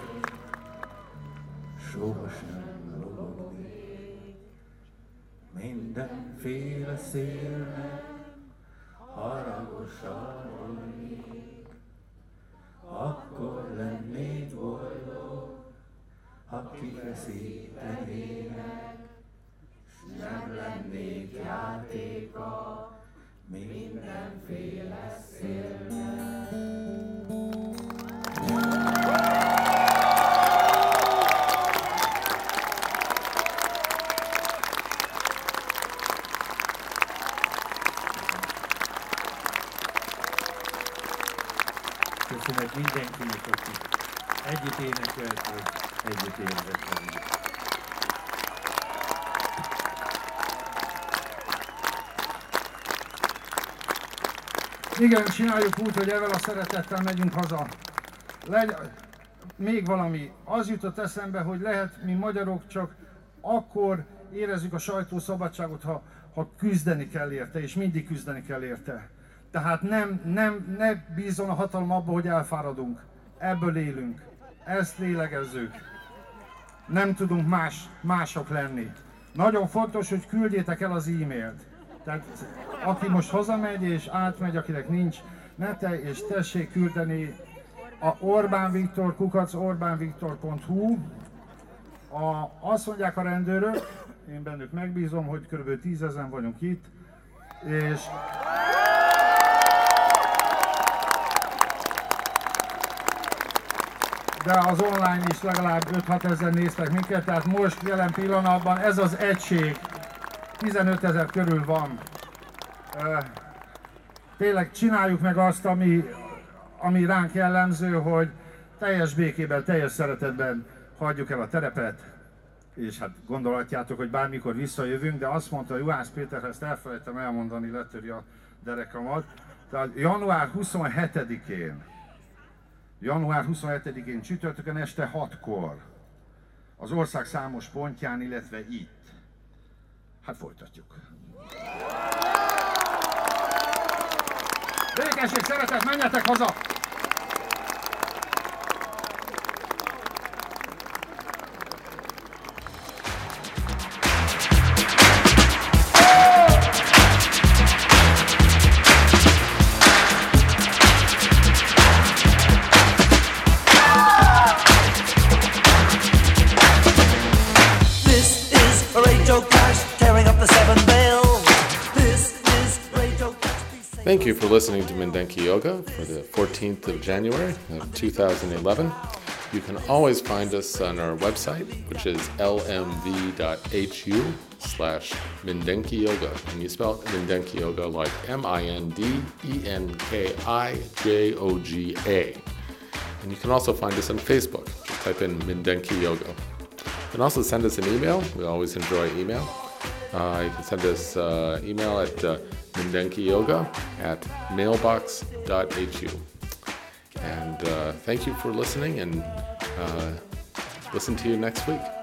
Igen, csináljuk úgy, hogy ezzel a szeretettel megyünk haza. Legy, még valami. Az jutott eszembe, hogy lehet mi magyarok csak akkor érezzük a sajtószabadságot, ha, ha küzdeni kell érte, és mindig küzdeni kell érte. Tehát nem, nem, ne bízzon a hatalom abba, hogy elfáradunk. Ebből élünk. Ezt lélegezzük. Nem tudunk más, mások lenni. Nagyon fontos, hogy küldjétek el az e-mailt. Tehát aki most hazamegy és átmegy, akinek nincs nete, és tessék küldeni a Orbán Viktor, kukac orbánviktor.hu. A, azt mondják a rendőrök, én bennük megbízom, hogy kb. tízezen vagyunk itt, és de az online is legalább 5-6 ezer néztek minket, tehát most jelen pillanatban ez az egység 15 ezer körül van. Tényleg csináljuk meg azt, ami, ami ránk jellemző, hogy teljes békében, teljes szeretetben hagyjuk el a terepet, és hát gondolhatjátok, hogy bármikor visszajövünk, de azt mondta Juhász Péter, ezt elfelejtem elmondani, letöri a derekamat. Tehát január 27-én, január 27-én csütörtökön este 6-kor az ország számos pontján, illetve itt. Hát folytatjuk. Békesség, szeretet, menjetek haza! Thank you for listening to Mindenki Joga for the 14th of January of 2011. You can always find us on our website, which is lmv.hu slash Mindenki Joga. And you spell Mindenki Joga like M-I-N-D-E-N-K-I-J-O-G-A. And you can also find us on Facebook. Just type in Mindenki Joga. You can also send us an email. We always enjoy email. Uh, you can send us uh, email at uh, mindenkijoga at mailbox.hu. And uh, thank you for listening, and uh, listen to you next week.